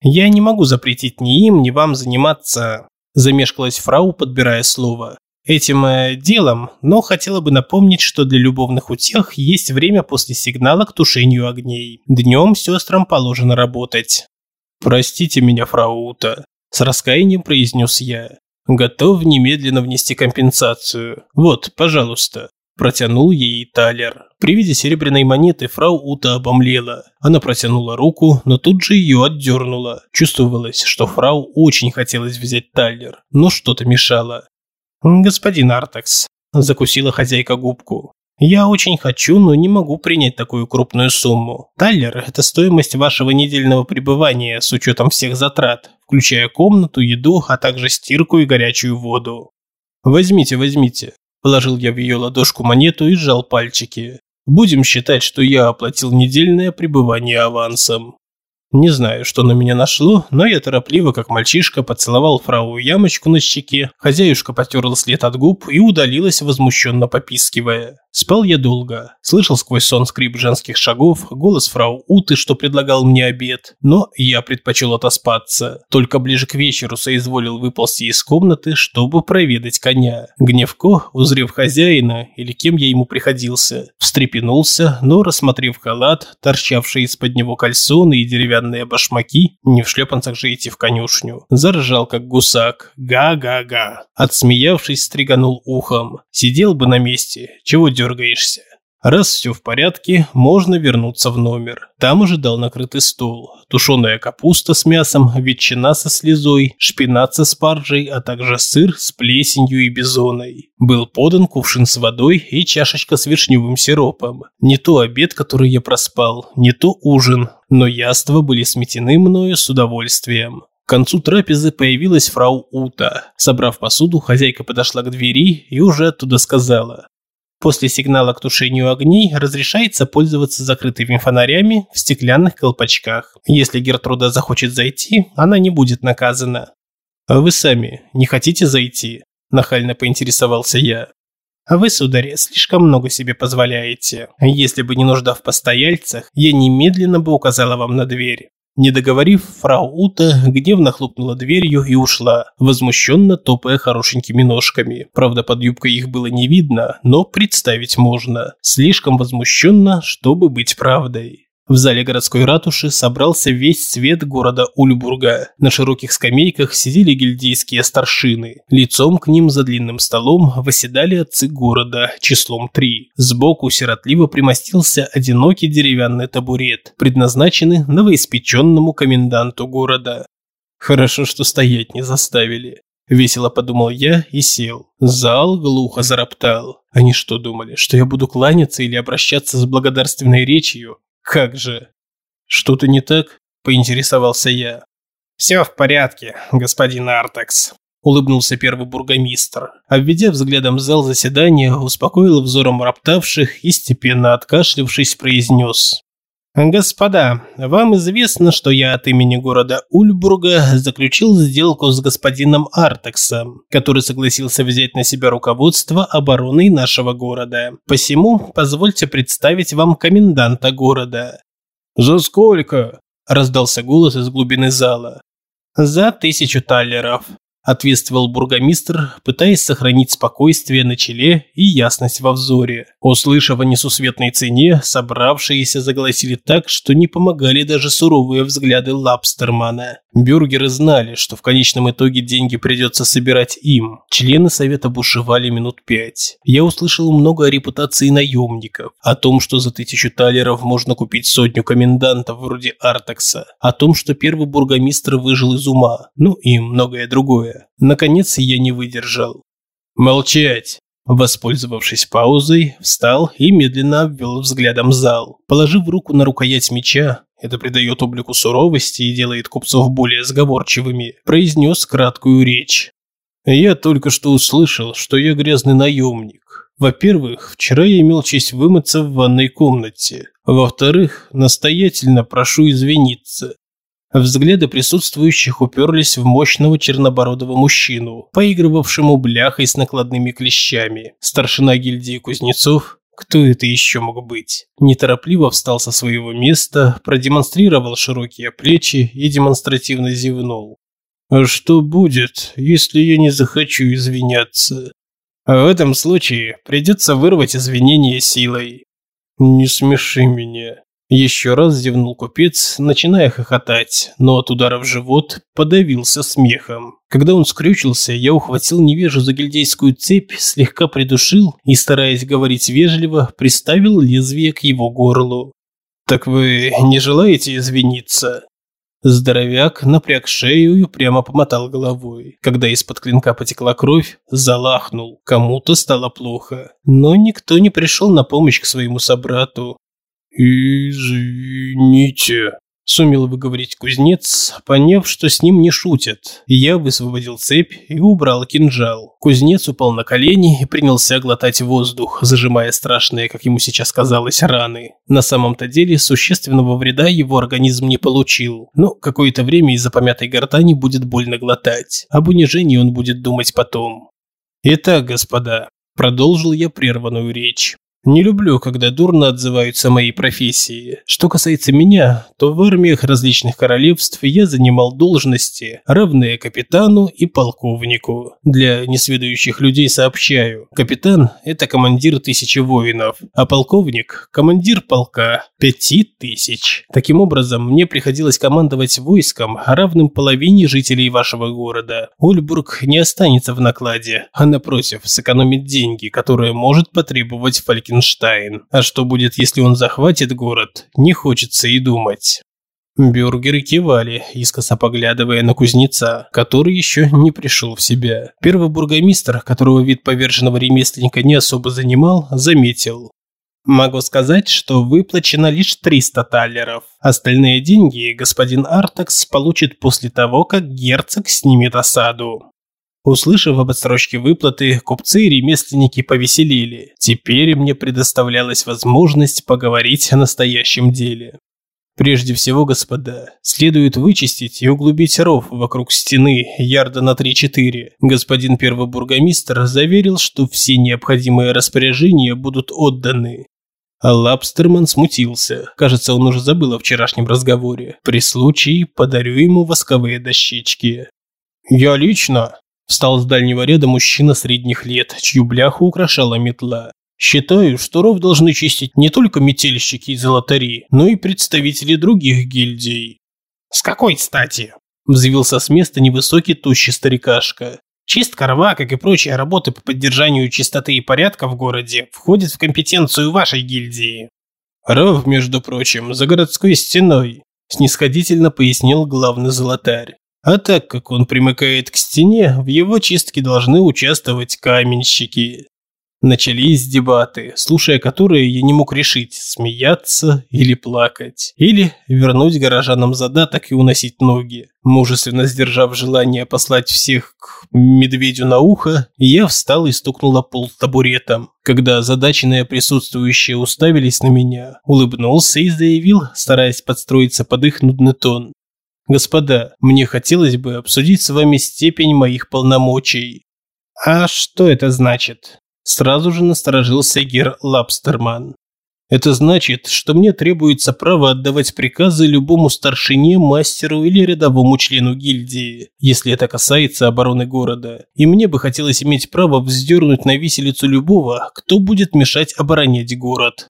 «Я не могу запретить ни им, ни вам заниматься», – замешкалась фрау, подбирая слово этим э, делом, но хотела бы напомнить, что для любовных утех есть время после сигнала к тушению огней. Днем сестрам положено работать. «Простите меня, фраута», – с раскаянием произнес я. «Готов немедленно внести компенсацию. Вот, пожалуйста». Протянул ей талер. При виде серебряной монеты фрау Ута обомлела. Она протянула руку, но тут же ее отдернула. Чувствовалось, что фрау очень хотелось взять талер, но что-то мешало. «Господин Артекс», – закусила хозяйка губку. «Я очень хочу, но не могу принять такую крупную сумму. Таллер – это стоимость вашего недельного пребывания с учетом всех затрат, включая комнату, еду, а также стирку и горячую воду». «Возьмите, возьмите», – положил я в ее ладошку монету и сжал пальчики. «Будем считать, что я оплатил недельное пребывание авансом». Не знаю, что на меня нашло, но я торопливо, как мальчишка, поцеловал фрау ямочку на щеке, хозяюшка потерла след от губ и удалилась, возмущенно попискивая. Спал я долго, слышал сквозь сон скрип женских шагов, голос фрау Уты, что предлагал мне обед, но я предпочел отоспаться. Только ближе к вечеру соизволил выползти из комнаты, чтобы проведать коня. Гневко, узрев хозяина, или кем я ему приходился, встрепенулся, но, рассмотрев халат, торчавший из-под него кальсоны и деревянные башмаки, не в шлепанцах же идти в конюшню, заржал как гусак. Га-га-га. Отсмеявшись, стриганул ухом. Сидел бы на месте, чего дергаешься? Раз все в порядке, можно вернуться в номер. Там ожидал накрытый стол. Тушеная капуста с мясом, ветчина со слезой, шпинат со спаржей, а также сыр с плесенью и бизоной. Был подан кувшин с водой и чашечка с вишневым сиропом. Не то обед, который я проспал, не то ужин, но яства были сметены мною с удовольствием. К концу трапезы появилась фрау Ута. Собрав посуду, хозяйка подошла к двери и уже оттуда сказала. После сигнала к тушению огней разрешается пользоваться закрытыми фонарями в стеклянных колпачках. Если Гертруда захочет зайти, она не будет наказана. «А вы сами не хотите зайти?» – нахально поинтересовался я. «А вы, сударь, слишком много себе позволяете. Если бы не нужда в постояльцах, я немедленно бы указала вам на дверь. Не договорив, фрау Ута гневно хлопнула дверью и ушла, возмущенно топая хорошенькими ножками. Правда, под юбкой их было не видно, но представить можно. Слишком возмущенно, чтобы быть правдой. В зале городской ратуши собрался весь свет города Ульбурга. На широких скамейках сидели гильдейские старшины. Лицом к ним за длинным столом восседали отцы города, числом три. Сбоку сиротливо примостился одинокий деревянный табурет, предназначенный новоиспеченному коменданту города. Хорошо, что стоять не заставили. Весело подумал я и сел. Зал глухо зароптал. Они что думали, что я буду кланяться или обращаться с благодарственной речью? Как же? Что-то не так? Поинтересовался я. Все в порядке, господин Артекс. Улыбнулся первый бургомистр. Обведя взглядом зал заседания, успокоил взором роптавших и, степенно откашлившись, произнес. «Господа, вам известно, что я от имени города Ульбурга заключил сделку с господином Артексом, который согласился взять на себя руководство обороной нашего города. Посему позвольте представить вам коменданта города». «За сколько?» – раздался голос из глубины зала. «За тысячу таллеров», ответствовал бургомистр, пытаясь сохранить спокойствие на челе и ясность во взоре. Услышав о несусветной цене, собравшиеся загласили так, что не помогали даже суровые взгляды Лапстермана. Бюргеры знали, что в конечном итоге деньги придется собирать им. Члены совета бушевали минут пять. Я услышал много о репутации наемников, о том, что за тысячу талеров можно купить сотню комендантов вроде Артакса, о том, что первый бургомистр выжил из ума, ну и многое другое. Наконец я не выдержал. «Молчать!» Воспользовавшись паузой, встал и медленно обвел взглядом зал. Положив руку на рукоять меча, это придает облику суровости и делает купцов более сговорчивыми, произнес краткую речь. Я только что услышал, что я грязный наемник. Во-первых, вчера я имел честь вымыться в ванной комнате. Во-вторых, настоятельно прошу извиниться. Взгляды присутствующих уперлись в мощного чернобородого мужчину, поигрывавшему бляхой с накладными клещами. Старшина гильдии кузнецов кто это еще мог быть? Неторопливо встал со своего места, продемонстрировал широкие плечи и демонстративно зевнул. Что будет, если я не захочу извиняться? А в этом случае придется вырвать извинения силой. Не смеши меня. Еще раз зевнул купец, начиная хохотать, но от удара в живот подавился смехом. Когда он скрючился, я ухватил невежу за гильдейскую цепь, слегка придушил и, стараясь говорить вежливо, приставил лезвие к его горлу. «Так вы не желаете извиниться?» Здоровяк напряг шею и прямо помотал головой. Когда из-под клинка потекла кровь, залахнул. Кому-то стало плохо. Но никто не пришел на помощь к своему собрату. «Извините», – Сумел выговорить кузнец, поняв, что с ним не шутят. Я высвободил цепь и убрал кинжал. Кузнец упал на колени и принялся глотать воздух, зажимая страшные, как ему сейчас казалось, раны. На самом-то деле существенного вреда его организм не получил. Но какое-то время из-за помятой гортани будет больно глотать. Об унижении он будет думать потом. Итак, господа, продолжил я прерванную речь. Не люблю, когда дурно отзываются о моей профессии. Что касается меня, то в армиях различных королевств я занимал должности, равные капитану и полковнику. Для несведущих людей сообщаю. Капитан – это командир тысячи воинов, а полковник – командир полка пяти тысяч. Таким образом, мне приходилось командовать войском, равным половине жителей вашего города. Ульбург не останется в накладе, а напротив, сэкономит деньги, которые может потребовать Фалькин Франкенштайн. А что будет, если он захватит город, не хочется и думать. Бюргеры кивали, искоса поглядывая на кузнеца, который еще не пришел в себя. Первый бургомистр, которого вид поверженного ремесленника не особо занимал, заметил. «Могу сказать, что выплачено лишь 300 таллеров. Остальные деньги господин Артакс получит после того, как герцог снимет осаду». Услышав об отсрочке выплаты, купцы и ремесленники повеселили. Теперь мне предоставлялась возможность поговорить о настоящем деле. Прежде всего, господа, следует вычистить и углубить ров вокруг стены ярда на 3-4. Господин первый бургомистр заверил, что все необходимые распоряжения будут отданы. А Лапстерман смутился. Кажется, он уже забыл о вчерашнем разговоре. При случае подарю ему восковые дощечки. «Я лично», Встал с дальнего ряда мужчина средних лет, чью бляху украшала метла. Считаю, что ров должны чистить не только метельщики и золотари, но и представители других гильдий. С какой стати? Взвился с места невысокий тощий старикашка. Чистка рва, как и прочие работы по поддержанию чистоты и порядка в городе, входит в компетенцию вашей гильдии. Ров, между прочим, за городской стеной, снисходительно пояснил главный золотарь. А так как он примыкает к стене, в его чистке должны участвовать каменщики. Начались дебаты, слушая которые я не мог решить, смеяться или плакать. Или вернуть горожанам задаток и уносить ноги. Мужественно сдержав желание послать всех к медведю на ухо, я встал и стукнул о пол табуретом. Когда озадаченные присутствующие уставились на меня, улыбнулся и заявил, стараясь подстроиться под их нудный тон. Господа, мне хотелось бы обсудить с вами степень моих полномочий. А что это значит? Сразу же насторожился Гер Лапстерман. Это значит, что мне требуется право отдавать приказы любому старшине, мастеру или рядовому члену гильдии, если это касается обороны города. И мне бы хотелось иметь право вздернуть на виселицу любого, кто будет мешать оборонять город.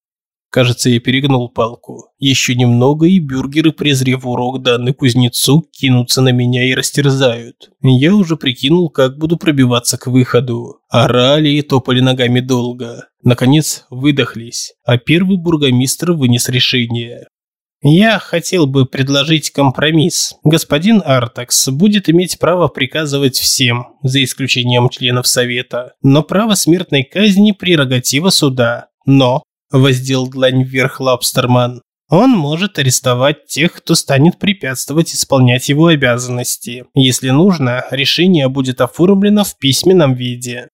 Кажется, я перегнул палку. Еще немного, и бюргеры, презрев урок данный кузнецу, кинутся на меня и растерзают. Я уже прикинул, как буду пробиваться к выходу. Орали и топали ногами долго. Наконец, выдохлись, а первый бургомистр вынес решение. Я хотел бы предложить компромисс. Господин Артакс будет иметь право приказывать всем, за исключением членов совета, но право смертной казни прерогатива суда. Но воздел длань вверх Лапстерман. Он может арестовать тех, кто станет препятствовать исполнять его обязанности. Если нужно, решение будет оформлено в письменном виде.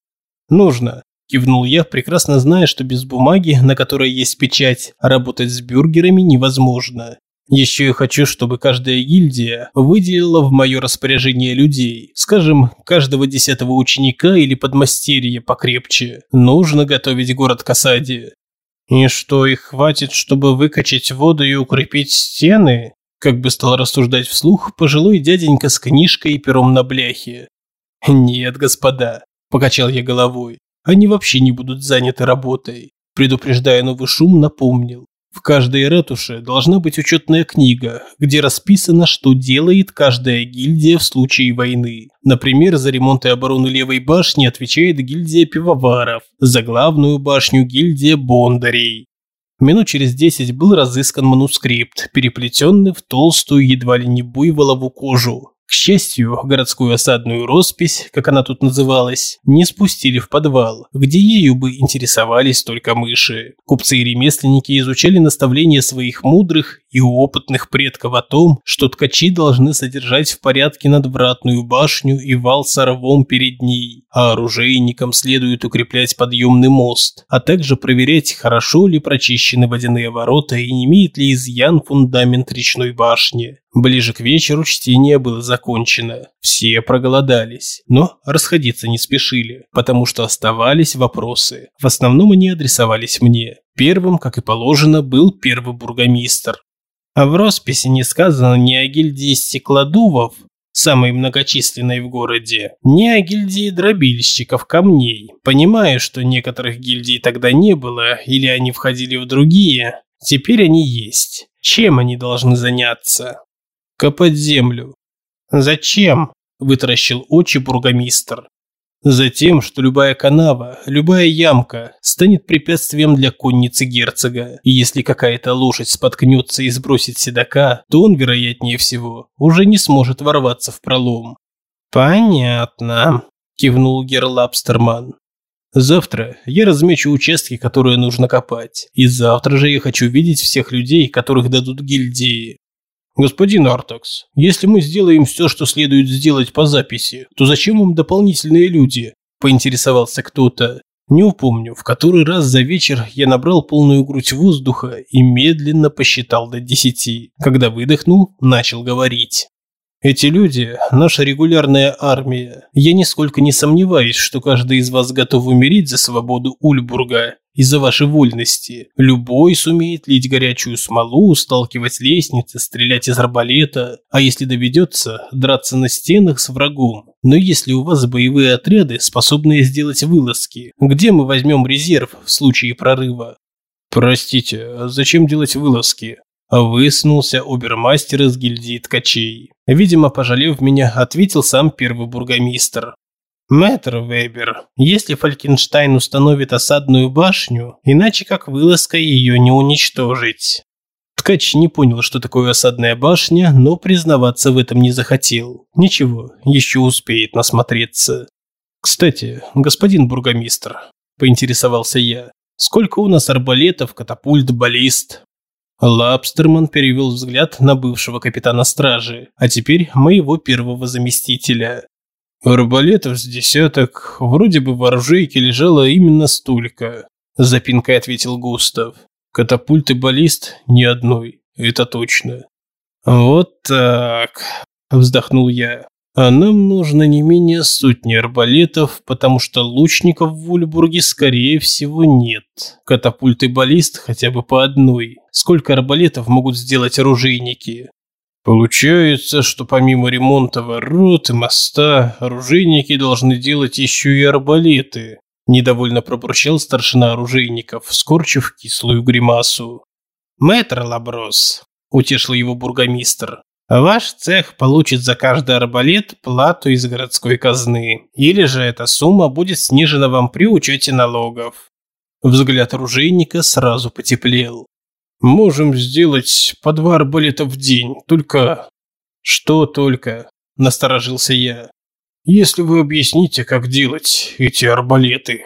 Нужно, кивнул я, прекрасно зная, что без бумаги, на которой есть печать, работать с бюргерами невозможно. Еще я хочу, чтобы каждая гильдия выделила в мое распоряжение людей, скажем, каждого десятого ученика или подмастерья покрепче. Нужно готовить город к осаде. И что их хватит, чтобы выкачать воду и укрепить стены? Как бы стал рассуждать вслух пожилой дяденька с книжкой и пером на бляхе. Нет, господа, покачал я головой. Они вообще не будут заняты работой. Предупреждая новый шум, напомнил. В каждой ратуше должна быть учетная книга, где расписано, что делает каждая гильдия в случае войны. Например, за ремонт и оборону левой башни отвечает гильдия пивоваров, за главную башню гильдия бондарей. Минут через десять был разыскан манускрипт, переплетенный в толстую едва ли не буйволову кожу. К счастью, городскую осадную роспись, как она тут называлась, не спустили в подвал, где ею бы интересовались только мыши. Купцы и ремесленники изучали наставления своих мудрых и у опытных предков о том, что ткачи должны содержать в порядке надвратную башню и вал с рвом перед ней, а оружейникам следует укреплять подъемный мост, а также проверять, хорошо ли прочищены водяные ворота и не имеет ли изъян фундамент речной башни. Ближе к вечеру чтение было закончено. Все проголодались, но расходиться не спешили, потому что оставались вопросы. В основном они адресовались мне. Первым, как и положено, был первый бургомистр. А в росписи не сказано ни о гильдии стеклодувов, самой многочисленной в городе, ни о гильдии дробильщиков камней. Понимаю, что некоторых гильдий тогда не было, или они входили в другие, теперь они есть. Чем они должны заняться? Копать землю. Зачем? Вытаращил очи бургомистр. Затем, что любая канава, любая ямка станет препятствием для конницы герцога, и если какая-то лошадь споткнется и сбросит седока, то он, вероятнее всего, уже не сможет ворваться в пролом. «Понятно», – кивнул Герлапстерман. «Завтра я размечу участки, которые нужно копать, и завтра же я хочу видеть всех людей, которых дадут гильдии. «Господин Артакс, если мы сделаем все, что следует сделать по записи, то зачем вам дополнительные люди?» – поинтересовался кто-то. Не упомню, в который раз за вечер я набрал полную грудь воздуха и медленно посчитал до десяти. Когда выдохнул, начал говорить. Эти люди – наша регулярная армия. Я нисколько не сомневаюсь, что каждый из вас готов умереть за свободу Ульбурга из-за вашей вольности. Любой сумеет лить горячую смолу, сталкивать лестницы, стрелять из арбалета, а если доведется, драться на стенах с врагом. Но если у вас боевые отряды, способные сделать вылазки, где мы возьмем резерв в случае прорыва? Простите, а зачем делать вылазки? Высунулся обермастер из гильдии ткачей. Видимо, пожалев меня, ответил сам первый бургомистр. «Мэтр Вебер, если Фалькенштайн установит осадную башню, иначе как вылазка ее не уничтожить». Ткач не понял, что такое осадная башня, но признаваться в этом не захотел. Ничего, еще успеет насмотреться. «Кстати, господин бургомистр», – поинтересовался я, – «сколько у нас арбалетов, катапульт, баллист?» Лапстерман перевел взгляд на бывшего капитана стражи, а теперь моего первого заместителя. «Арбалетов с десяток, вроде бы в оружейке лежало именно столько», – запинкой ответил Густав. «Катапульт и баллист ни одной, это точно». «Вот так», – вздохнул я. «А нам нужно не менее сотни арбалетов, потому что лучников в Ульбурге, скорее всего, нет. Катапульт и баллист хотя бы по одной. Сколько арбалетов могут сделать оружейники?» Получается, что помимо ремонта ворот и моста, оружейники должны делать еще и арбалеты. Недовольно пробурчал старшина оружейников, скорчив кислую гримасу. «Мэтр Лаброс», – утешил его бургомистр, – «ваш цех получит за каждый арбалет плату из городской казны, или же эта сумма будет снижена вам при учете налогов». Взгляд оружейника сразу потеплел. Можем сделать по два арбалета в день, только... Что только? Насторожился я. Если вы объясните, как делать эти арбалеты.